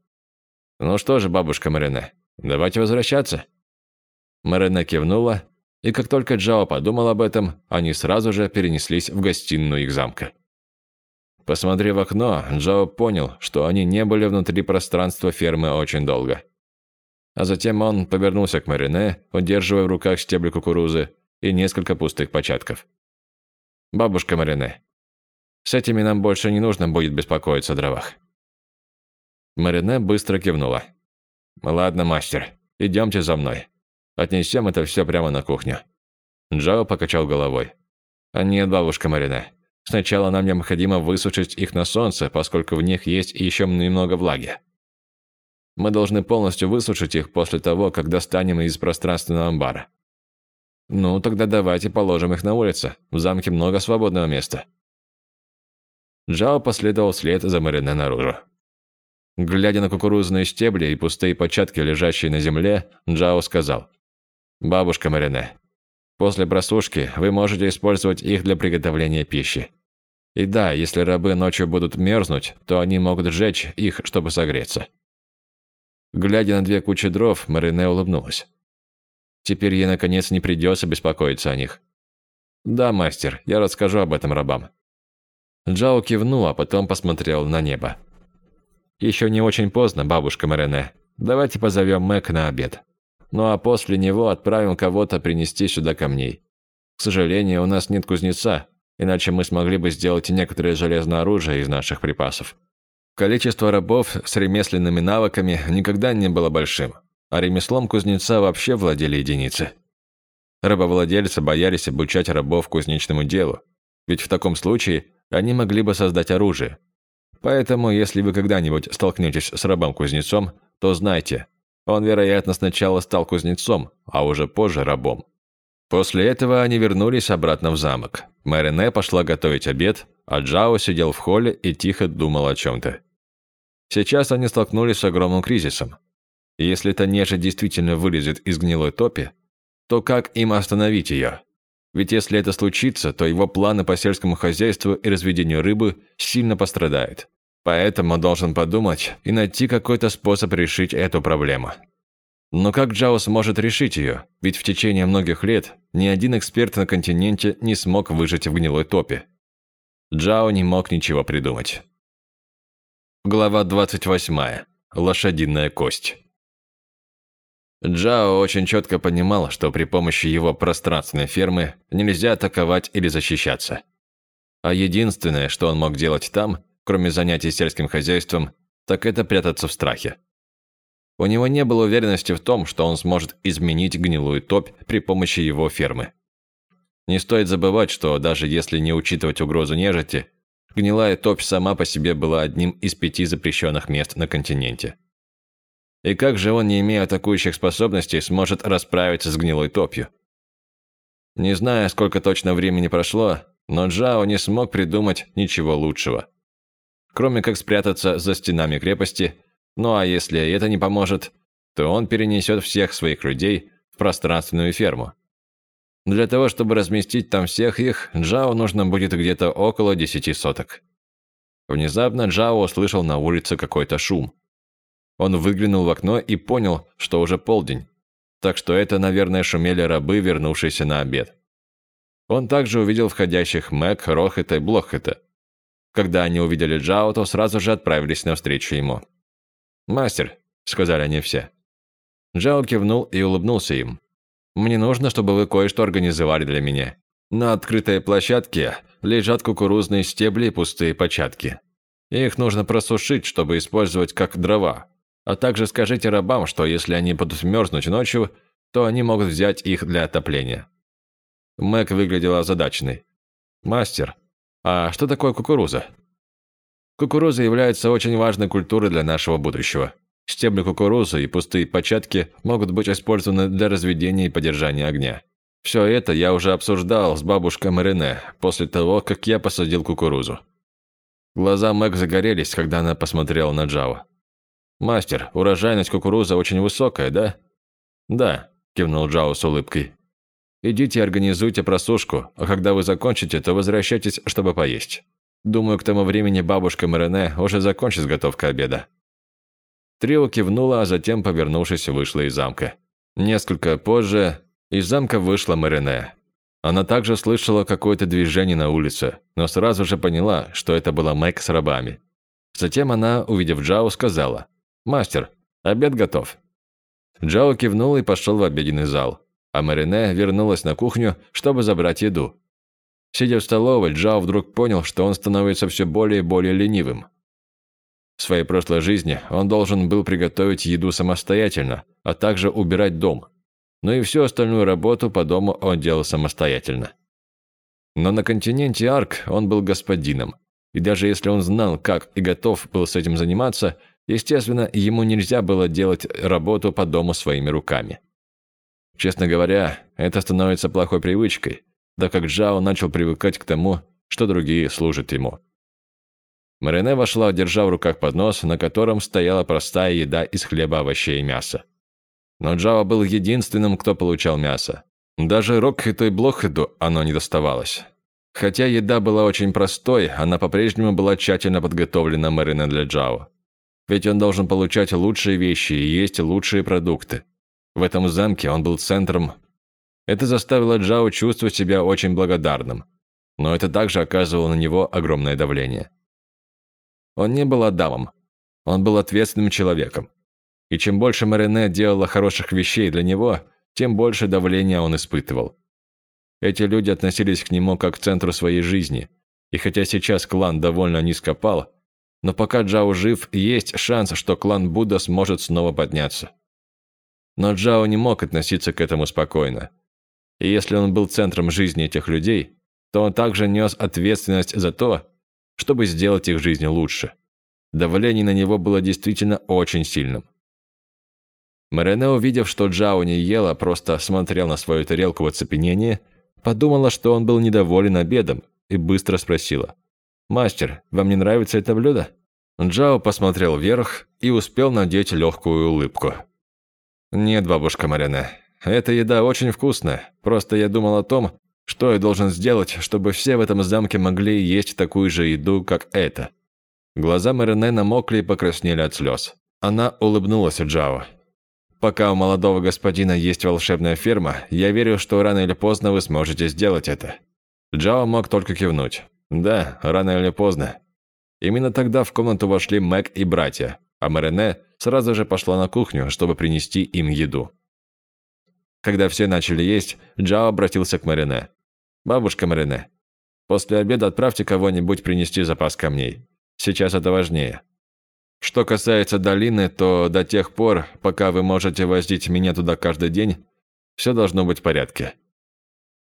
«Ну что же, бабушка Марине, давайте возвращаться». Марине кивнула, и как только Джао подумал об этом, они сразу же перенеслись в гостиную их замка. Посмотрев в окно, Джао понял, что они не были внутри пространства фермы очень долго. А затем он повернулся к Марине, удерживая в руках стебли кукурузы и несколько пустых початков. «Бабушка Марине, с этими нам больше не нужно будет беспокоиться о дровах». Марине быстро кивнула. «Ладно, мастер, идемте за мной. Отнесем это все прямо на кухню». Джао покачал головой. «А нет, бабушка Марине, сначала нам необходимо высушить их на солнце, поскольку в них есть еще немного влаги. Мы должны полностью высушить их после того, как достанем из пространственного амбара. Ну, тогда давайте положим их на улице. В замке много свободного места. Джао последовал вслед за Марине наружу. Глядя на кукурузные стебли и пустые початки, лежащие на земле, Джао сказал. «Бабушка Марине, после просушки вы можете использовать их для приготовления пищи. И да, если рабы ночью будут мерзнуть, то они могут сжечь их, чтобы согреться. Глядя на две кучи дров, Марине улыбнулась. Теперь ей, наконец, не придется беспокоиться о них. «Да, мастер, я расскажу об этом рабам». Джао кивнул, а потом посмотрел на небо. «Еще не очень поздно, бабушка Марине. Давайте позовем Мэг на обед. Ну а после него отправим кого-то принести сюда камней. К сожалению, у нас нет кузнеца, иначе мы смогли бы сделать некоторое железное оружие из наших припасов». Количество рабов с ремесленными навыками никогда не было большим, а ремеслом кузнеца вообще владели единицы. Рабовладельцы боялись обучать рабов кузнечному делу, ведь в таком случае они могли бы создать оружие. Поэтому, если вы когда-нибудь столкнетесь с рабом-кузнецом, то знайте, он, вероятно, сначала стал кузнецом, а уже позже рабом. После этого они вернулись обратно в замок. Мэрине пошла готовить обед, а Джао сидел в холле и тихо думал о чем-то. Сейчас они столкнулись с огромным кризисом. Если эта нежить действительно вылезет из гнилой топи, то как им остановить ее? Ведь если это случится, то его планы по сельскому хозяйству и разведению рыбы сильно пострадают. Поэтому должен подумать и найти какой-то способ решить эту проблему. Но как Джао сможет решить ее? Ведь в течение многих лет ни один эксперт на континенте не смог выжить в гнилой топе. Джао не мог ничего придумать. Глава 28. Лошадиная кость. Джао очень четко понимал, что при помощи его пространственной фермы нельзя атаковать или защищаться. А единственное, что он мог делать там, кроме занятий сельским хозяйством, так это прятаться в страхе. У него не было уверенности в том, что он сможет изменить гнилую топь при помощи его фермы. Не стоит забывать, что даже если не учитывать угрозу нежити, Гнилая топь сама по себе была одним из пяти запрещенных мест на континенте. И как же он, не имея атакующих способностей, сможет расправиться с гнилой топью? Не знаю, сколько точно времени прошло, но Джао не смог придумать ничего лучшего. Кроме как спрятаться за стенами крепости, ну а если это не поможет, то он перенесет всех своих людей в пространственную ферму. Для того, чтобы разместить там всех их, Джао нужно будет где-то около десяти соток. Внезапно Джао услышал на улице какой-то шум. Он выглянул в окно и понял, что уже полдень. Так что это, наверное, шумели рабы, вернувшиеся на обед. Он также увидел входящих Мэг, Рохета и Блохета. Когда они увидели Джао, то сразу же отправились навстречу ему. «Мастер», — сказали они все. Джао кивнул и улыбнулся им. Мне нужно, чтобы вы кое-что организовали для меня. На открытой площадке лежат кукурузные стебли и пустые початки. Их нужно просушить, чтобы использовать как дрова. А также скажите рабам, что если они будут мерзнуть ночью, то они могут взять их для отопления. Мэг выглядела озадаченной. «Мастер, а что такое кукуруза?» Кукуруза является очень важной культурой для нашего будущего. Стебли кукурузы и пустые початки могут быть использованы для разведения и поддержания огня. Все это я уже обсуждал с бабушкой Марине после того, как я посадил кукурузу. Глаза Мэг загорелись, когда она посмотрела на Джао. «Мастер, урожайность кукурузы очень высокая, да?» «Да», – кивнул Джао с улыбкой. «Идите организуйте просушку, а когда вы закончите, то возвращайтесь, чтобы поесть. Думаю, к тому времени бабушка Марине уже закончит с обеда». Трио кивнула, а затем, повернувшись, вышла из замка. Несколько позже из замка вышла Марине. Она также слышала какое-то движение на улице, но сразу же поняла, что это была Мэг с рабами. Затем она, увидев Джао, сказала, «Мастер, обед готов». Джао кивнул и пошел в обеденный зал, а Марине вернулась на кухню, чтобы забрать еду. Сидя в столовой, Джао вдруг понял, что он становится все более и более ленивым. В своей прошлой жизни он должен был приготовить еду самостоятельно, а также убирать дом – но и всю остальную работу по дому он делал самостоятельно. Но на континенте Арк он был господином, и даже если он знал, как и готов был с этим заниматься, естественно, ему нельзя было делать работу по дому своими руками. Честно говоря, это становится плохой привычкой, так как Джао начал привыкать к тому, что другие служат ему. Марине вошла, держа в руках поднос, на котором стояла простая еда из хлеба, овощей и мяса. Но Джао был единственным, кто получал мясо. Даже Рокхиту и Блохиту оно не доставалось. Хотя еда была очень простой, она по-прежнему была тщательно подготовлена Марине для Джао. Ведь он должен получать лучшие вещи и есть лучшие продукты. В этом замке он был центром. Это заставило Джао чувствовать себя очень благодарным. Но это также оказывало на него огромное давление. Он не был Адамом. Он был ответственным человеком. И чем больше Марине делала хороших вещей для него, тем больше давления он испытывал. Эти люди относились к нему как к центру своей жизни. И хотя сейчас клан довольно низко пал, но пока Джао жив, есть шанс, что клан Будда сможет снова подняться. Но Джао не мог относиться к этому спокойно. И если он был центром жизни этих людей, то он также нес ответственность за то, чтобы сделать их жизнь лучше. Давление на него было действительно очень сильным. Марине, увидев, что Джао не ела, просто смотрел на свою тарелку в оцепенении, подумала, что он был недоволен обедом, и быстро спросила. «Мастер, вам не нравится это блюдо?» Джао посмотрел вверх и успел надеть легкую улыбку. «Нет, бабушка Марине, эта еда очень вкусная. Просто я думал о том, что я должен сделать, чтобы все в этом замке могли есть такую же еду, как эта». Глаза Марине намокли и покраснели от слез. Она улыбнулась Джао. Пока у молодого господина есть волшебная ферма, я верю, что рано или поздно вы сможете сделать это». Джао мог только кивнуть. «Да, рано или поздно». Именно тогда в комнату вошли Мэг и братья, а Марине сразу же пошла на кухню, чтобы принести им еду. Когда все начали есть, Джао обратился к Марине. «Бабушка Марине, после обеда отправьте кого-нибудь принести запас камней. Сейчас это важнее. Что касается долины, то до тех пор, пока вы можете возить меня туда каждый день, все должно быть в порядке.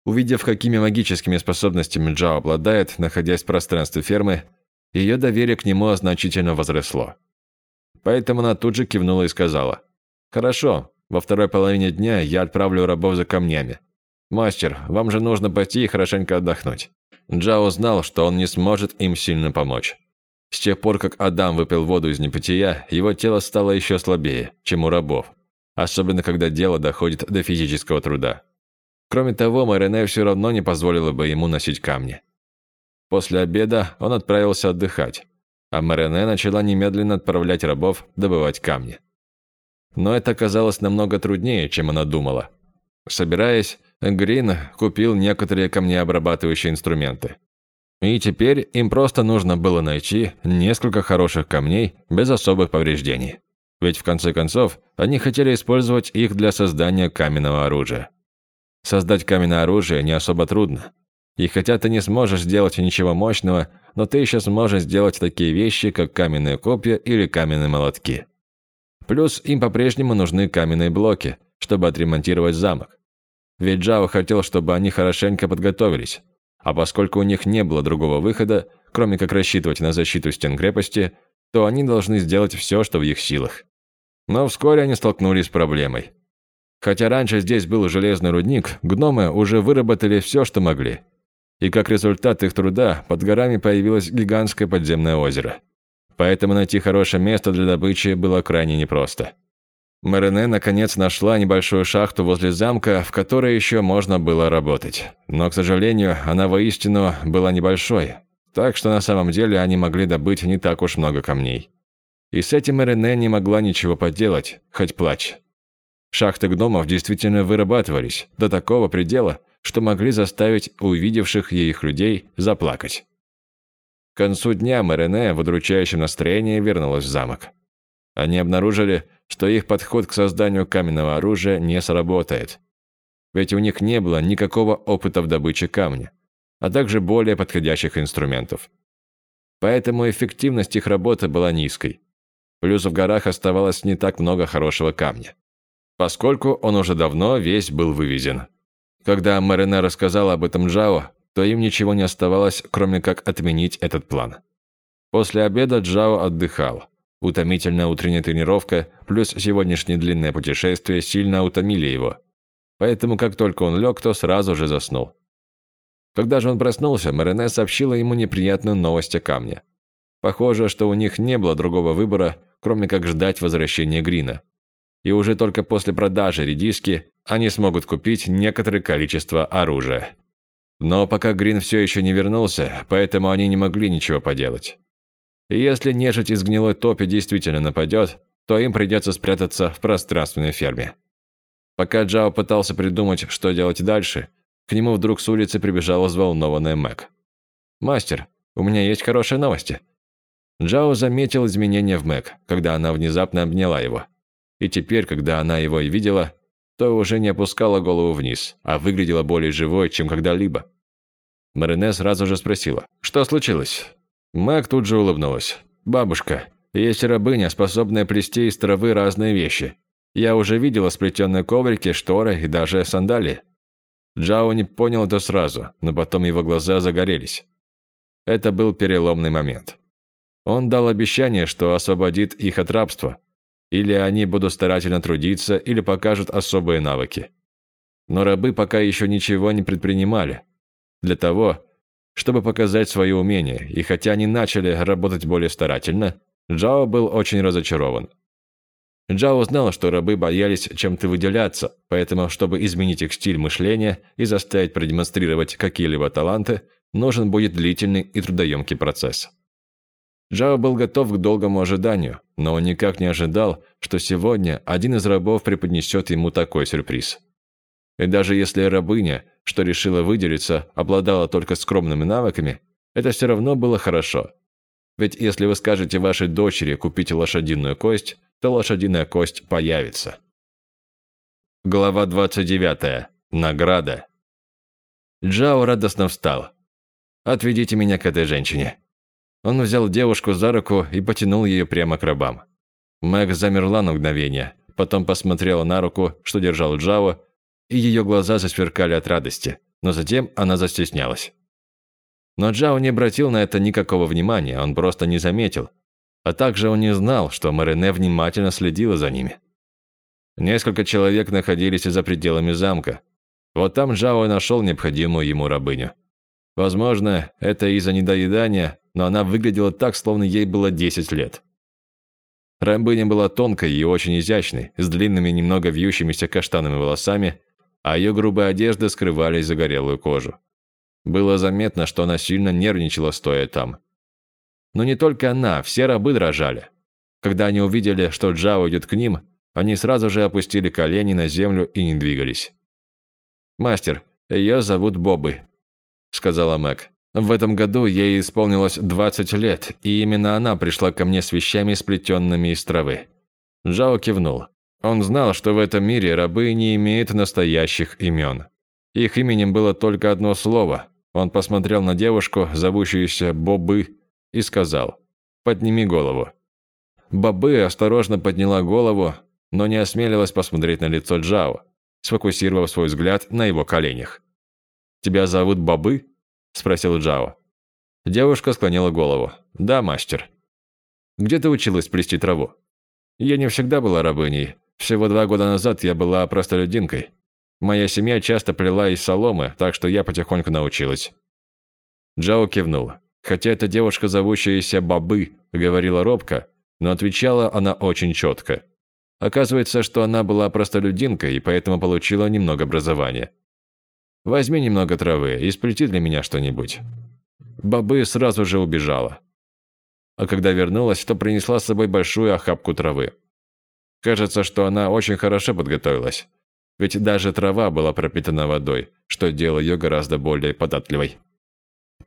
Увидев, какими магическими способностями Джао обладает, находясь в пространстве фермы, ее доверие к нему значительно возросло. Поэтому она тут же кивнула и сказала, «Хорошо, во второй половине дня я отправлю рабов за камнями. Мастер, вам же нужно пойти и хорошенько отдохнуть». Джао знал, что он не сможет им сильно помочь. С тех пор, как Адам выпил воду из небытия, его тело стало еще слабее, чем у рабов, особенно когда дело доходит до физического труда. Кроме того, Марине все равно не позволила бы ему носить камни. После обеда он отправился отдыхать, а Марине начала немедленно отправлять рабов добывать камни. Но это оказалось намного труднее, чем она думала. Собираясь, Грин купил некоторые камнеобрабатывающие инструменты. И теперь им просто нужно было найти несколько хороших камней без особых повреждений. Ведь в конце концов, они хотели использовать их для создания каменного оружия. Создать каменное оружие не особо трудно. И хотя ты не сможешь сделать ничего мощного, но ты еще сможешь сделать такие вещи, как каменные копья или каменные молотки. Плюс им по-прежнему нужны каменные блоки, чтобы отремонтировать замок. Ведь Джао хотел, чтобы они хорошенько подготовились. А поскольку у них не было другого выхода, кроме как рассчитывать на защиту стен крепости, то они должны сделать все, что в их силах. Но вскоре они столкнулись с проблемой. Хотя раньше здесь был железный рудник, гномы уже выработали все, что могли. И как результат их труда, под горами появилось гигантское подземное озеро. Поэтому найти хорошее место для добычи было крайне непросто. Марине наконец нашла небольшую шахту возле замка, в которой еще можно было работать. Но, к сожалению, она воистину была небольшой, так что на самом деле они могли добыть не так уж много камней. И с этим Марине не могла ничего поделать, хоть плачь. Шахты гномов действительно вырабатывались до такого предела, что могли заставить увидевших их людей заплакать. К концу дня Марине в удручающем настроении вернулась в замок. Они обнаружили, что их подход к созданию каменного оружия не сработает. Ведь у них не было никакого опыта в добыче камня, а также более подходящих инструментов. Поэтому эффективность их работы была низкой. Плюс в горах оставалось не так много хорошего камня, поскольку он уже давно весь был вывезен. Когда Марине рассказала об этом Джао, то им ничего не оставалось, кроме как отменить этот план. После обеда Джао отдыхал. Утомительная утренняя тренировка плюс сегодняшнее длинное путешествие сильно утомили его. Поэтому как только он лег, то сразу же заснул. Когда же он проснулся, Марине сообщила ему неприятную новость о камне. Похоже, что у них не было другого выбора, кроме как ждать возвращения Грина. И уже только после продажи редиски они смогут купить некоторое количество оружия. Но пока Грин все еще не вернулся, поэтому они не могли ничего поделать. И если нежить из гнилой топи действительно нападет, то им придется спрятаться в пространственной ферме. Пока Джао пытался придумать, что делать дальше, к нему вдруг с улицы прибежала взволнованная Мэг. «Мастер, у меня есть хорошие новости». Джао заметил изменения в Мэг, когда она внезапно обняла его. И теперь, когда она его и видела, то уже не опускала голову вниз, а выглядела более живой, чем когда-либо. Марине сразу же спросила, «Что случилось?» Мэг тут же улыбнулась. «Бабушка, есть рабыня, способная плести из травы разные вещи. Я уже видела сплетенные коврики, шторы и даже сандалии». Джао не понял это сразу, но потом его глаза загорелись. Это был переломный момент. Он дал обещание, что освободит их от рабства. Или они будут старательно трудиться, или покажут особые навыки. Но рабы пока еще ничего не предпринимали. Для того, чтобы показать свое умение, и хотя они начали работать более старательно, Джао был очень разочарован. Джао знал, что рабы боялись чем-то выделяться, поэтому, чтобы изменить их стиль мышления и заставить продемонстрировать какие-либо таланты, нужен будет длительный и трудоемкий процесс. Джао был готов к долгому ожиданию, но он никак не ожидал, что сегодня один из рабов преподнесет ему такой сюрприз. И даже если рабыня, что решила выделиться, обладала только скромными навыками, это все равно было хорошо. Ведь если вы скажете вашей дочери купить лошадиную кость, то лошадиная кость появится. Глава 29. Награда. Джао радостно встал. «Отведите меня к этой женщине». Он взял девушку за руку и потянул ее прямо к рабам. Мэг замерла на мгновение, потом посмотрела на руку, что держал Джао, и ее глаза засверкали от радости, но затем она застеснялась. Но Джао не обратил на это никакого внимания, он просто не заметил. А также он не знал, что Марине внимательно следила за ними. Несколько человек находились за пределами замка. Вот там Джао нашел необходимую ему рабыню. Возможно, это из-за недоедания, но она выглядела так, словно ей было 10 лет. Рабыня была тонкой и очень изящной, с длинными немного вьющимися каштанными волосами а ее грубые одежды скрывали загорелую кожу. Было заметно, что она сильно нервничала, стоя там. Но не только она, все рабы дрожали. Когда они увидели, что Джао идет к ним, они сразу же опустили колени на землю и не двигались. «Мастер, ее зовут Бобы», — сказала Мэг. «В этом году ей исполнилось 20 лет, и именно она пришла ко мне с вещами, сплетенными из травы». Джао кивнул. Он знал, что в этом мире рабы не имеют настоящих имен. Их именем было только одно слово, Он посмотрел на девушку, зовущуюся Бобы, и сказал «Подними голову». Бобы осторожно подняла голову, но не осмелилась посмотреть на лицо Джао, сфокусировав свой взгляд на его коленях. «Тебя зовут Бобы?» – спросил Джао. Девушка склонила голову. «Да, мастер». «Где ты училась плести траву?» «Я не всегда была рабыней. Всего два года назад я была простолюдинкой. Моя семья часто плела из соломы, так что я потихоньку научилась». Джао кивнул. Хотя эта девушка, зовущаяся Бабы, говорила робко, но отвечала она очень четко. Оказывается, что она была простолюдинкой и поэтому получила немного образования. «Возьми немного травы и сплети для меня что-нибудь». Бабы сразу же убежала. А когда вернулась, то принесла с собой большую охапку травы. Кажется, что она очень хорошо подготовилась. Ведь даже трава была пропитана водой, что делало ее гораздо более податливой.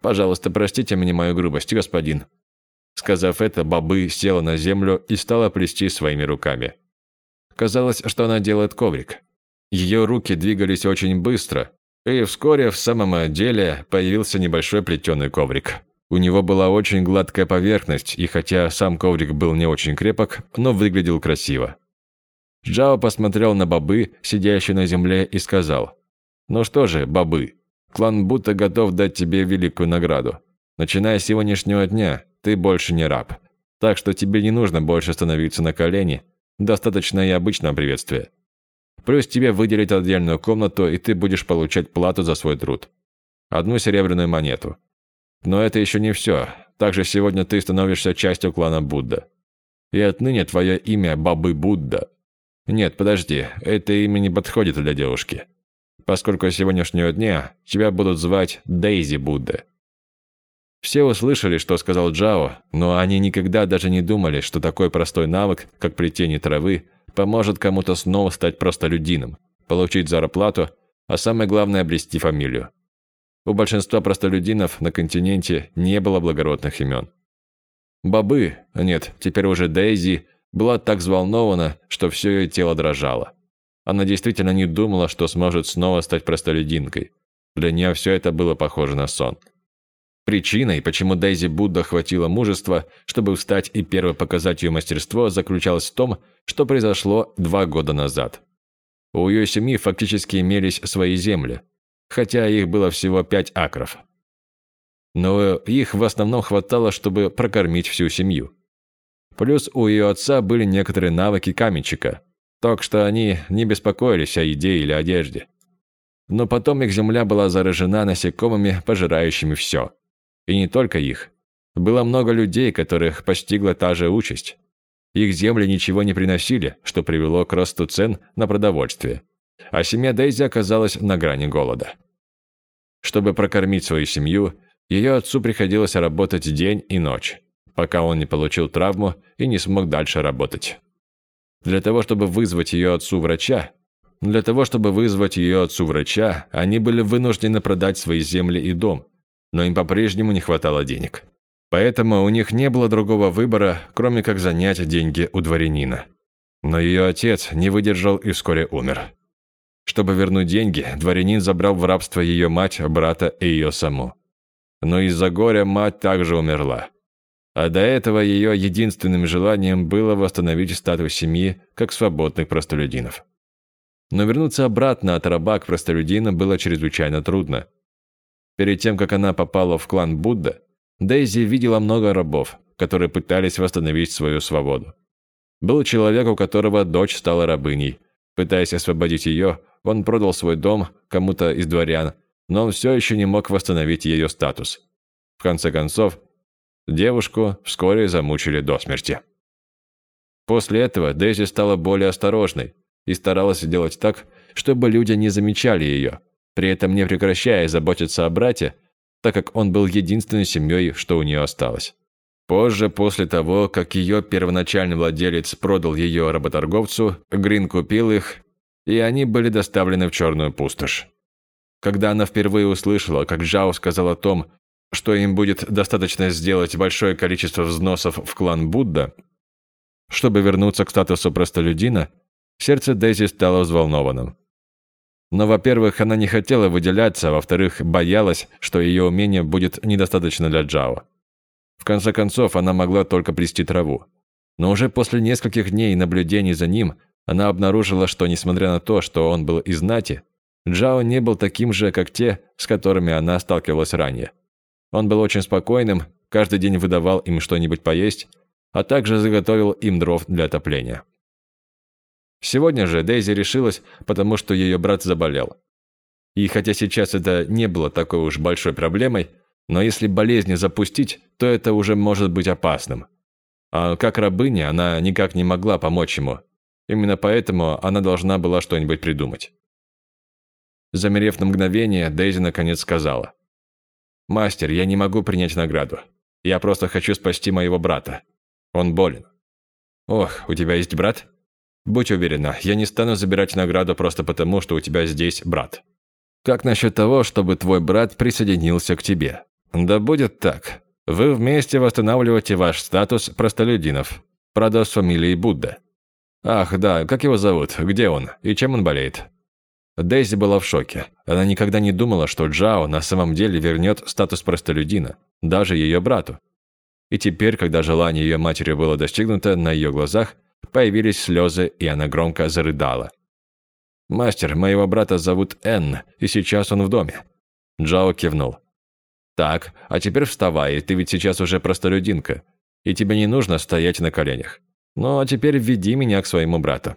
«Пожалуйста, простите мне мою грубость, господин». Сказав это, Бабы села на землю и стала плести своими руками. Казалось, что она делает коврик. Ее руки двигались очень быстро, и вскоре в самом деле появился небольшой плетеный коврик. У него была очень гладкая поверхность, и хотя сам коврик был не очень крепок, но выглядел красиво. Джао посмотрел на бобы, сидящие на земле, и сказал, «Ну что же, бобы, клан будто готов дать тебе великую награду. Начиная с сегодняшнего дня, ты больше не раб. Так что тебе не нужно больше становиться на колени, достаточно и обычного приветствия. Плюс тебе выделить отдельную комнату, и ты будешь получать плату за свой труд. Одну серебряную монету. Но это еще не все. Также сегодня ты становишься частью клана Будда. И отныне твое имя Бабы Будда. Нет, подожди, это имя не подходит для девушки. Поскольку с сегодняшнего дня тебя будут звать Дейзи Будда. Все услышали, что сказал Джао, но они никогда даже не думали, что такой простой навык, как плетение травы, поможет кому-то снова стать простолюдином, получить зарплату, а самое главное – обрести фамилию. У большинства простолюдинов на континенте не было благородных имен. Бабы, нет, теперь уже Дейзи, была так взволнована, что все ее тело дрожало. Она действительно не думала, что сможет снова стать простолюдинкой. Для нее все это было похоже на сон. Причиной, почему Дейзи Будда хватило мужества, чтобы встать и первой показать ее мастерство, заключалась в том, что произошло два года назад. У ее семьи фактически имелись свои земли, хотя их было всего пять акров. Но их в основном хватало, чтобы прокормить всю семью. Плюс у ее отца были некоторые навыки каменщика, так что они не беспокоились о еде или одежде. Но потом их земля была заражена насекомыми, пожирающими все. И не только их. Было много людей, которых постигла та же участь. Их земли ничего не приносили, что привело к росту цен на продовольствие. А семья Дейзи оказалась на грани голода. Чтобы прокормить свою семью, ее отцу приходилось работать день и ночь пока он не получил травму и не смог дальше работать. Для того, чтобы вызвать ее отцу врача, для того, чтобы вызвать ее отцу врача, они были вынуждены продать свои земли и дом, но им по-прежнему не хватало денег. Поэтому у них не было другого выбора, кроме как занять деньги у дворянина. Но ее отец не выдержал и вскоре умер. Чтобы вернуть деньги, дворянин забрал в рабство ее мать, брата и ее саму. Но из-за горя мать также умерла. А до этого ее единственным желанием было восстановить статус семьи как свободных простолюдинов. Но вернуться обратно от раба к простолюдину было чрезвычайно трудно. Перед тем, как она попала в клан Будда, Дейзи видела много рабов, которые пытались восстановить свою свободу. Был человек, у которого дочь стала рабыней. Пытаясь освободить ее, он продал свой дом кому-то из дворян, но он все еще не мог восстановить ее статус. В конце концов, Девушку вскоре замучили до смерти. После этого Дейзи стала более осторожной и старалась делать так, чтобы люди не замечали ее, при этом не прекращая заботиться о брате, так как он был единственной семьей, что у нее осталось. Позже, после того, как ее первоначальный владелец продал ее работорговцу, Грин купил их, и они были доставлены в черную пустошь. Когда она впервые услышала, как Джао сказал о том, что им будет достаточно сделать большое количество взносов в клан Будда, чтобы вернуться к статусу простолюдина, сердце Дейзи стало взволнованным. Но, во-первых, она не хотела выделяться, а во-вторых, боялась, что ее умение будет недостаточно для Джао. В конце концов, она могла только плести траву. Но уже после нескольких дней наблюдений за ним, она обнаружила, что, несмотря на то, что он был из знати, Джао не был таким же, как те, с которыми она сталкивалась ранее. Он был очень спокойным, каждый день выдавал им что-нибудь поесть, а также заготовил им дров для отопления. Сегодня же Дейзи решилась, потому что ее брат заболел. И хотя сейчас это не было такой уж большой проблемой, но если болезнь запустить, то это уже может быть опасным. А как рабыня она никак не могла помочь ему. Именно поэтому она должна была что-нибудь придумать. Замерев на мгновение, Дейзи наконец сказала. «Мастер, я не могу принять награду. Я просто хочу спасти моего брата. Он болен». «Ох, у тебя есть брат?» «Будь уверена, я не стану забирать награду просто потому, что у тебя здесь брат». «Как насчет того, чтобы твой брат присоединился к тебе?» «Да будет так. Вы вместе восстанавливаете ваш статус простолюдинов. Правда, с фамилией Будда». «Ах, да, как его зовут? Где он? И чем он болеет?» Дейзи была в шоке. Она никогда не думала, что Джао на самом деле вернет статус простолюдина, даже ее брату. И теперь, когда желание ее матери было достигнуто на ее глазах, появились слезы, и она громко зарыдала. «Мастер, моего брата зовут Энн, и сейчас он в доме». Джао кивнул. «Так, а теперь вставай, ты ведь сейчас уже простолюдинка, и тебе не нужно стоять на коленях. Ну, а теперь введи меня к своему брату».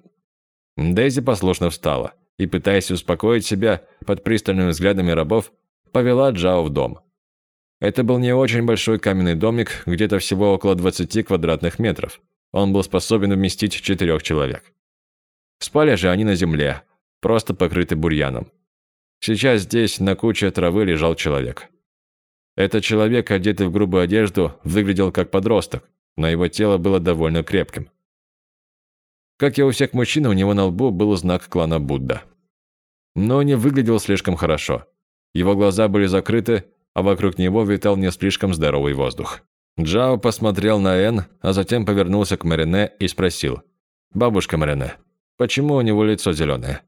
Дейзи послушно встала и, пытаясь успокоить себя под пристальными взглядами рабов, повела Джао в дом. Это был не очень большой каменный домик, где-то всего около 20 квадратных метров. Он был способен вместить четырех человек. Спали же они на земле, просто покрыты бурьяном. Сейчас здесь на куче травы лежал человек. Этот человек, одетый в грубую одежду, выглядел как подросток, но его тело было довольно крепким. Как и у всех мужчин, у него на лбу был знак клана Будда. Но не выглядел слишком хорошо. Его глаза были закрыты, а вокруг него витал не слишком здоровый воздух. Джао посмотрел на Эн, а затем повернулся к Марине и спросил. «Бабушка Марине, почему у него лицо зеленое?»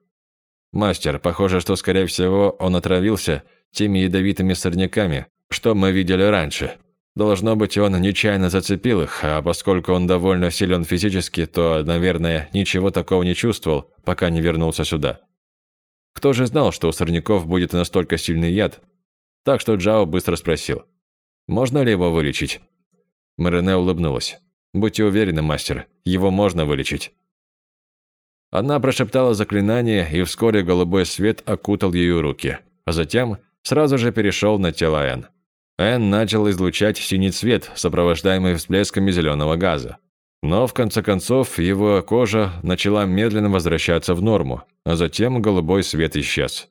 «Мастер, похоже, что, скорее всего, он отравился теми ядовитыми сорняками, что мы видели раньше. Должно быть, он нечаянно зацепил их, а поскольку он довольно силен физически, то, наверное, ничего такого не чувствовал, пока не вернулся сюда. Кто же знал, что у сорняков будет настолько сильный яд? Так что Джао быстро спросил. «Можно ли его вылечить?» Марине улыбнулась. «Будьте уверены, мастер, его можно вылечить». Она прошептала заклинание, и вскоре голубой свет окутал ее руки, а затем сразу же перешел на тело Энн. Энн начал излучать синий цвет, сопровождаемый всплесками зеленого газа. Но в конце концов его кожа начала медленно возвращаться в норму, а затем голубой свет исчез.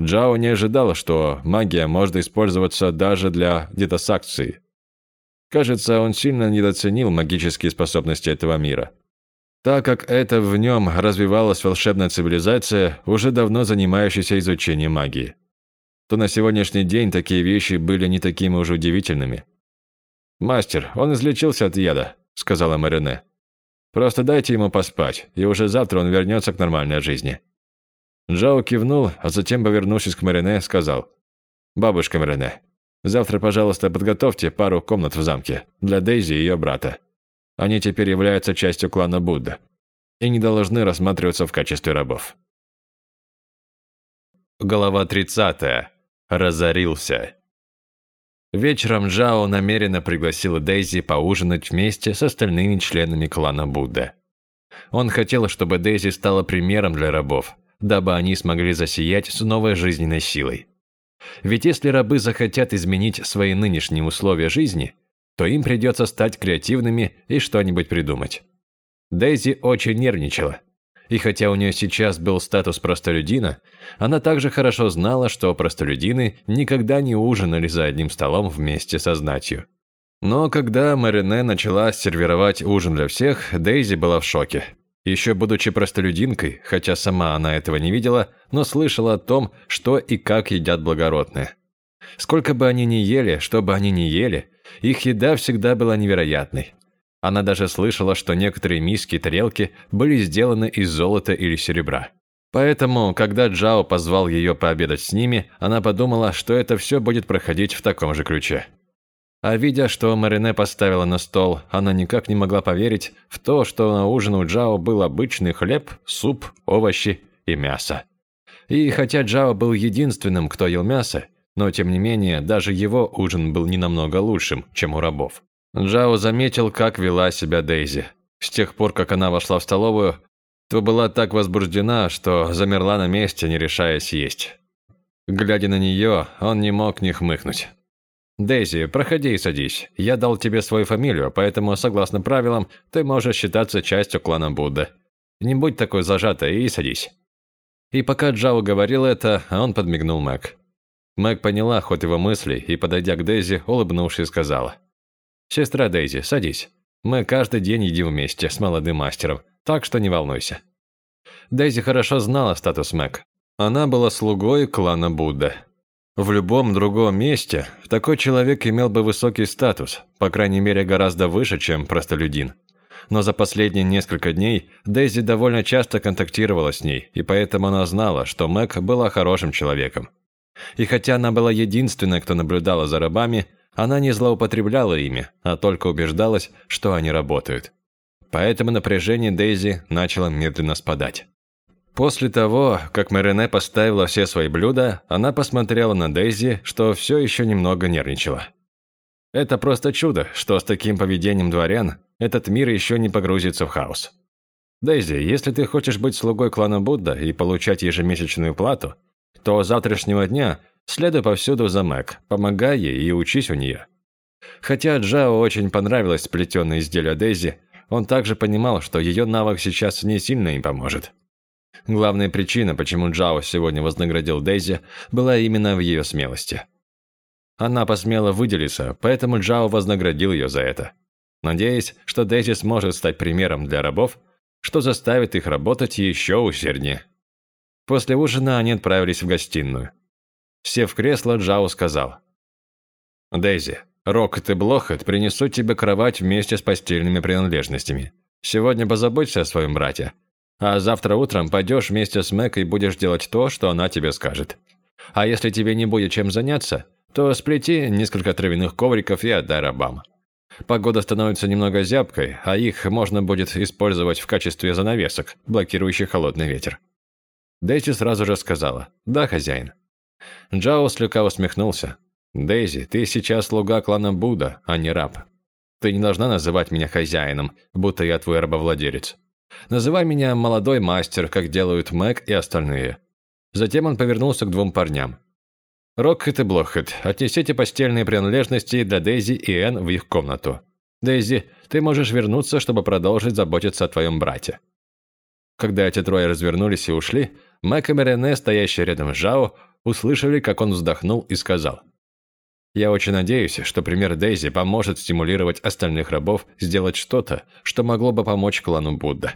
Джао не ожидал, что магия может использоваться даже для детосакции. Кажется, он сильно недооценил магические способности этого мира. Так как это в нем развивалась волшебная цивилизация, уже давно занимающаяся изучением магии то на сегодняшний день такие вещи были не такими уж удивительными. «Мастер, он излечился от яда», – сказала Марине. «Просто дайте ему поспать, и уже завтра он вернется к нормальной жизни». Джао кивнул, а затем, повернувшись к Марине, сказал. «Бабушка Марине, завтра, пожалуйста, подготовьте пару комнат в замке для Дейзи и ее брата. Они теперь являются частью клана Будда и не должны рассматриваться в качестве рабов». Глава тридцатая разорился. Вечером Джао намеренно пригласил Дейзи поужинать вместе с остальными членами клана Будда. Он хотел, чтобы Дейзи стала примером для рабов, дабы они смогли засиять с новой жизненной силой. Ведь если рабы захотят изменить свои нынешние условия жизни, то им придется стать креативными и что-нибудь придумать. Дейзи очень нервничала. И хотя у нее сейчас был статус простолюдина, она также хорошо знала, что простолюдины никогда не ужинали за одним столом вместе со знатью. Но когда Марине начала сервировать ужин для всех, Дейзи была в шоке. Еще будучи простолюдинкой, хотя сама она этого не видела, но слышала о том, что и как едят благородные. Сколько бы они ни ели, что бы они ни ели, их еда всегда была невероятной. Она даже слышала, что некоторые миски и тарелки были сделаны из золота или серебра. Поэтому, когда Джао позвал ее пообедать с ними, она подумала, что это все будет проходить в таком же ключе. А видя, что Марине поставила на стол, она никак не могла поверить в то, что на ужин у Джао был обычный хлеб, суп, овощи и мясо. И хотя Джао был единственным, кто ел мясо, но тем не менее даже его ужин был не намного лучшим, чем у рабов. Джао заметил, как вела себя Дейзи. С тех пор, как она вошла в столовую, то была так возбуждена, что замерла на месте, не решаясь есть. Глядя на нее, он не мог не хмыкнуть. «Дейзи, проходи и садись. Я дал тебе свою фамилию, поэтому, согласно правилам, ты можешь считаться частью клана Будда. Не будь такой зажатой и садись». И пока Джао говорил это, он подмигнул Мэг. Мэг поняла ход его мыслей и, подойдя к Дейзи, улыбнувшись, сказала. «Сестра Дейзи, садись. Мы каждый день едим вместе с молодым мастером, так что не волнуйся». Дейзи хорошо знала статус Мэг. Она была слугой клана Будда. В любом другом месте такой человек имел бы высокий статус, по крайней мере гораздо выше, чем простолюдин. Но за последние несколько дней Дейзи довольно часто контактировала с ней, и поэтому она знала, что Мэг была хорошим человеком. И хотя она была единственной, кто наблюдала за рабами, она не злоупотребляла ими, а только убеждалась, что они работают. Поэтому напряжение Дейзи начало медленно спадать. После того, как Марине поставила все свои блюда, она посмотрела на Дейзи, что все еще немного нервничала. Это просто чудо, что с таким поведением дворян этот мир еще не погрузится в хаос. Дейзи, если ты хочешь быть слугой клана Будда и получать ежемесячную плату, то с завтрашнего дня следуй повсюду за Мэг, помогай ей и учись у нее. Хотя Джао очень понравилось сплетенное изделие Дейзи, он также понимал, что ее навык сейчас не сильно им поможет. Главная причина, почему Джао сегодня вознаградил Дейзи, была именно в ее смелости. Она посмела выделиться, поэтому Джао вознаградил ее за это. Надеясь, что Дейзи сможет стать примером для рабов, что заставит их работать еще усерднее. После ужина они отправились в гостиную. Сев в кресло, Джао сказал. «Дейзи, Рокет и Блохет принесут тебе кровать вместе с постельными принадлежностями. Сегодня позаботься о своем брате. А завтра утром пойдешь вместе с Мэг и будешь делать то, что она тебе скажет. А если тебе не будет чем заняться, то сплети несколько травяных ковриков и отдай рабам. Погода становится немного зябкой, а их можно будет использовать в качестве занавесок, блокирующих холодный ветер. Дейзи сразу же сказала «Да, хозяин». Джао слегка усмехнулся. «Дейзи, ты сейчас слуга клана Будда, а не раб. Ты не должна называть меня хозяином, будто я твой рабовладелец. Называй меня молодой мастер, как делают Мэг и остальные». Затем он повернулся к двум парням. «Рокхет и Блохет, отнесите постельные принадлежности для Дейзи и Энн в их комнату. Дейзи, ты можешь вернуться, чтобы продолжить заботиться о твоем брате». Когда эти трое развернулись и ушли, Мэг и Мерене, стоящие рядом с Жао, услышали, как он вздохнул и сказал. «Я очень надеюсь, что пример Дейзи поможет стимулировать остальных рабов сделать что-то, что могло бы помочь клану Будда».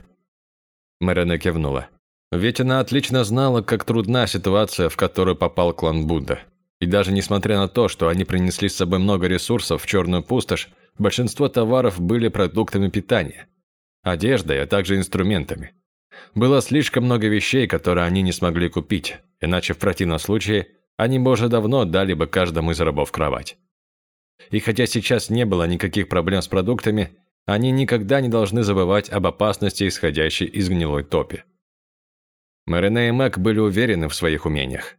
Мерене кивнула. Ведь она отлично знала, как трудна ситуация, в которую попал клан Будда. И даже несмотря на то, что они принесли с собой много ресурсов в черную пустошь, большинство товаров были продуктами питания, одеждой, а также инструментами. Было слишком много вещей, которые они не смогли купить, иначе в противном случае они бы уже давно дали бы каждому из рабов кровать. И хотя сейчас не было никаких проблем с продуктами, они никогда не должны забывать об опасности, исходящей из гнилой топи. Марине и Мэг были уверены в своих умениях.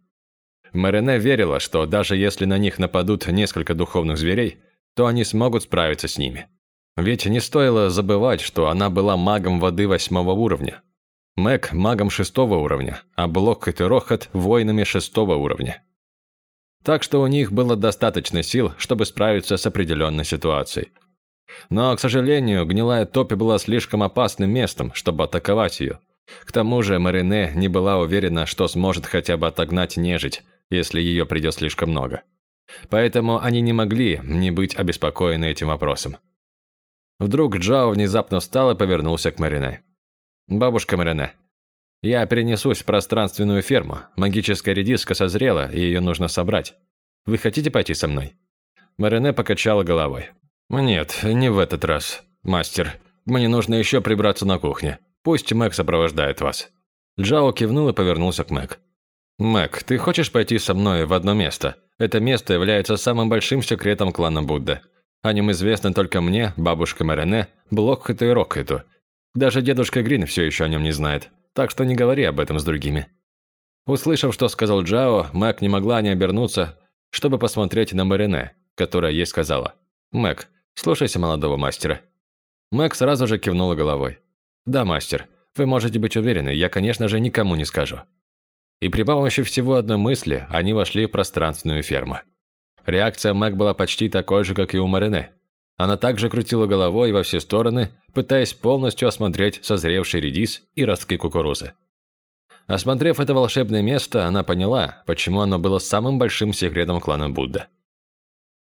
Марине верила, что даже если на них нападут несколько духовных зверей, то они смогут справиться с ними. Ведь не стоило забывать, что она была магом воды восьмого уровня. Мэг – магом шестого уровня, а Блокхет и Рохот – воинами шестого уровня. Так что у них было достаточно сил, чтобы справиться с определенной ситуацией. Но, к сожалению, гнилая топи была слишком опасным местом, чтобы атаковать ее – к тому же Марине не была уверена, что сможет хотя бы отогнать нежить, если ее придет слишком много. Поэтому они не могли не быть обеспокоены этим вопросом. Вдруг Джао внезапно встал и повернулся к Марине. «Бабушка Марине, я перенесусь в пространственную ферму. Магическая редиска созрела, и ее нужно собрать. Вы хотите пойти со мной?» Марине покачала головой. «Нет, не в этот раз, мастер. Мне нужно еще прибраться на кухне. Пусть Мэг сопровождает вас». Джао кивнул и повернулся к Мэг. «Мэг, ты хочешь пойти со мной в одно место? Это место является самым большим секретом клана Будда. О нем известно только мне, бабушке Марене, Блокхэту и Рокхэту. Даже дедушка Грин все еще о нем не знает, так что не говори об этом с другими». Услышав, что сказал Джао, Мэг не могла не обернуться, чтобы посмотреть на Марине, которая ей сказала. «Мэг, слушайся молодого мастера». Мэг сразу же кивнула головой. «Да, мастер, вы можете быть уверены, я, конечно же, никому не скажу». И при помощи всего одной мысли они вошли в пространственную ферму. Реакция Мэг была почти такой же, как и у Марине. Она также крутила головой во все стороны, пытаясь полностью осмотреть созревший редис и ростки кукурузы. Осмотрев это волшебное место, она поняла, почему оно было самым большим секретом клана Будда.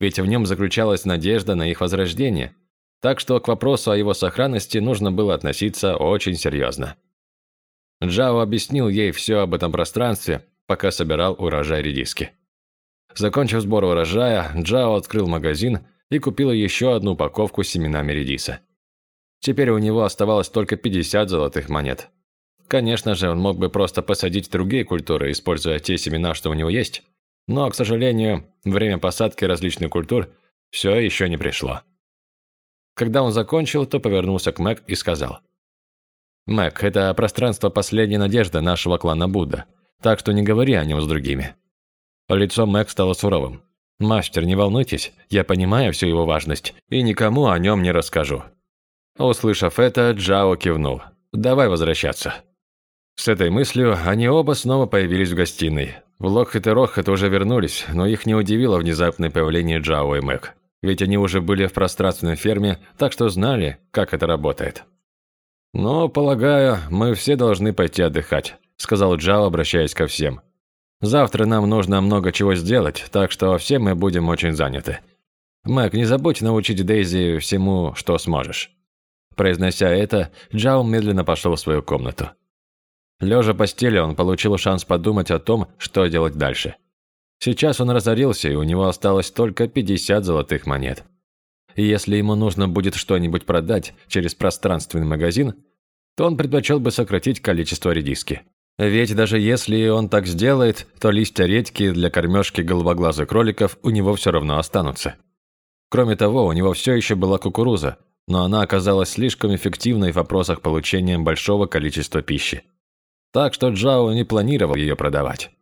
Ведь в нем заключалась надежда на их возрождение, так что к вопросу о его сохранности нужно было относиться очень серьезно. Джао объяснил ей все об этом пространстве, пока собирал урожай редиски. Закончив сбор урожая, Джао открыл магазин и купил еще одну упаковку с семенами редиса. Теперь у него оставалось только 50 золотых монет. Конечно же, он мог бы просто посадить другие культуры, используя те семена, что у него есть, но, к сожалению, время посадки различных культур все еще не пришло. Когда он закончил, то повернулся к Мэг и сказал. «Мэг, это пространство последней надежды нашего клана Будда, так что не говори о нем с другими». Лицо Мэг стало суровым. «Мастер, не волнуйтесь, я понимаю всю его важность и никому о нем не расскажу». Услышав это, Джао кивнул. «Давай возвращаться». С этой мыслью они оба снова появились в гостиной. Влокхет и Рохет уже вернулись, но их не удивило внезапное появление Джао и Мэг ведь они уже были в пространственной ферме, так что знали, как это работает. «Но, полагаю, мы все должны пойти отдыхать», – сказал Джао, обращаясь ко всем. «Завтра нам нужно много чего сделать, так что все мы будем очень заняты. Мэг, не забудь научить Дейзи всему, что сможешь». Произнося это, Джао медленно пошел в свою комнату. Лежа в постели, он получил шанс подумать о том, что делать дальше. Сейчас он разорился, и у него осталось только 50 золотых монет. И если ему нужно будет что-нибудь продать через пространственный магазин, то он предпочел бы сократить количество редиски. Ведь даже если он так сделает, то листья редьки для кормежки голубоглазых кроликов у него все равно останутся. Кроме того, у него все еще была кукуруза, но она оказалась слишком эффективной в вопросах получения большого количества пищи. Так что Джао не планировал ее продавать.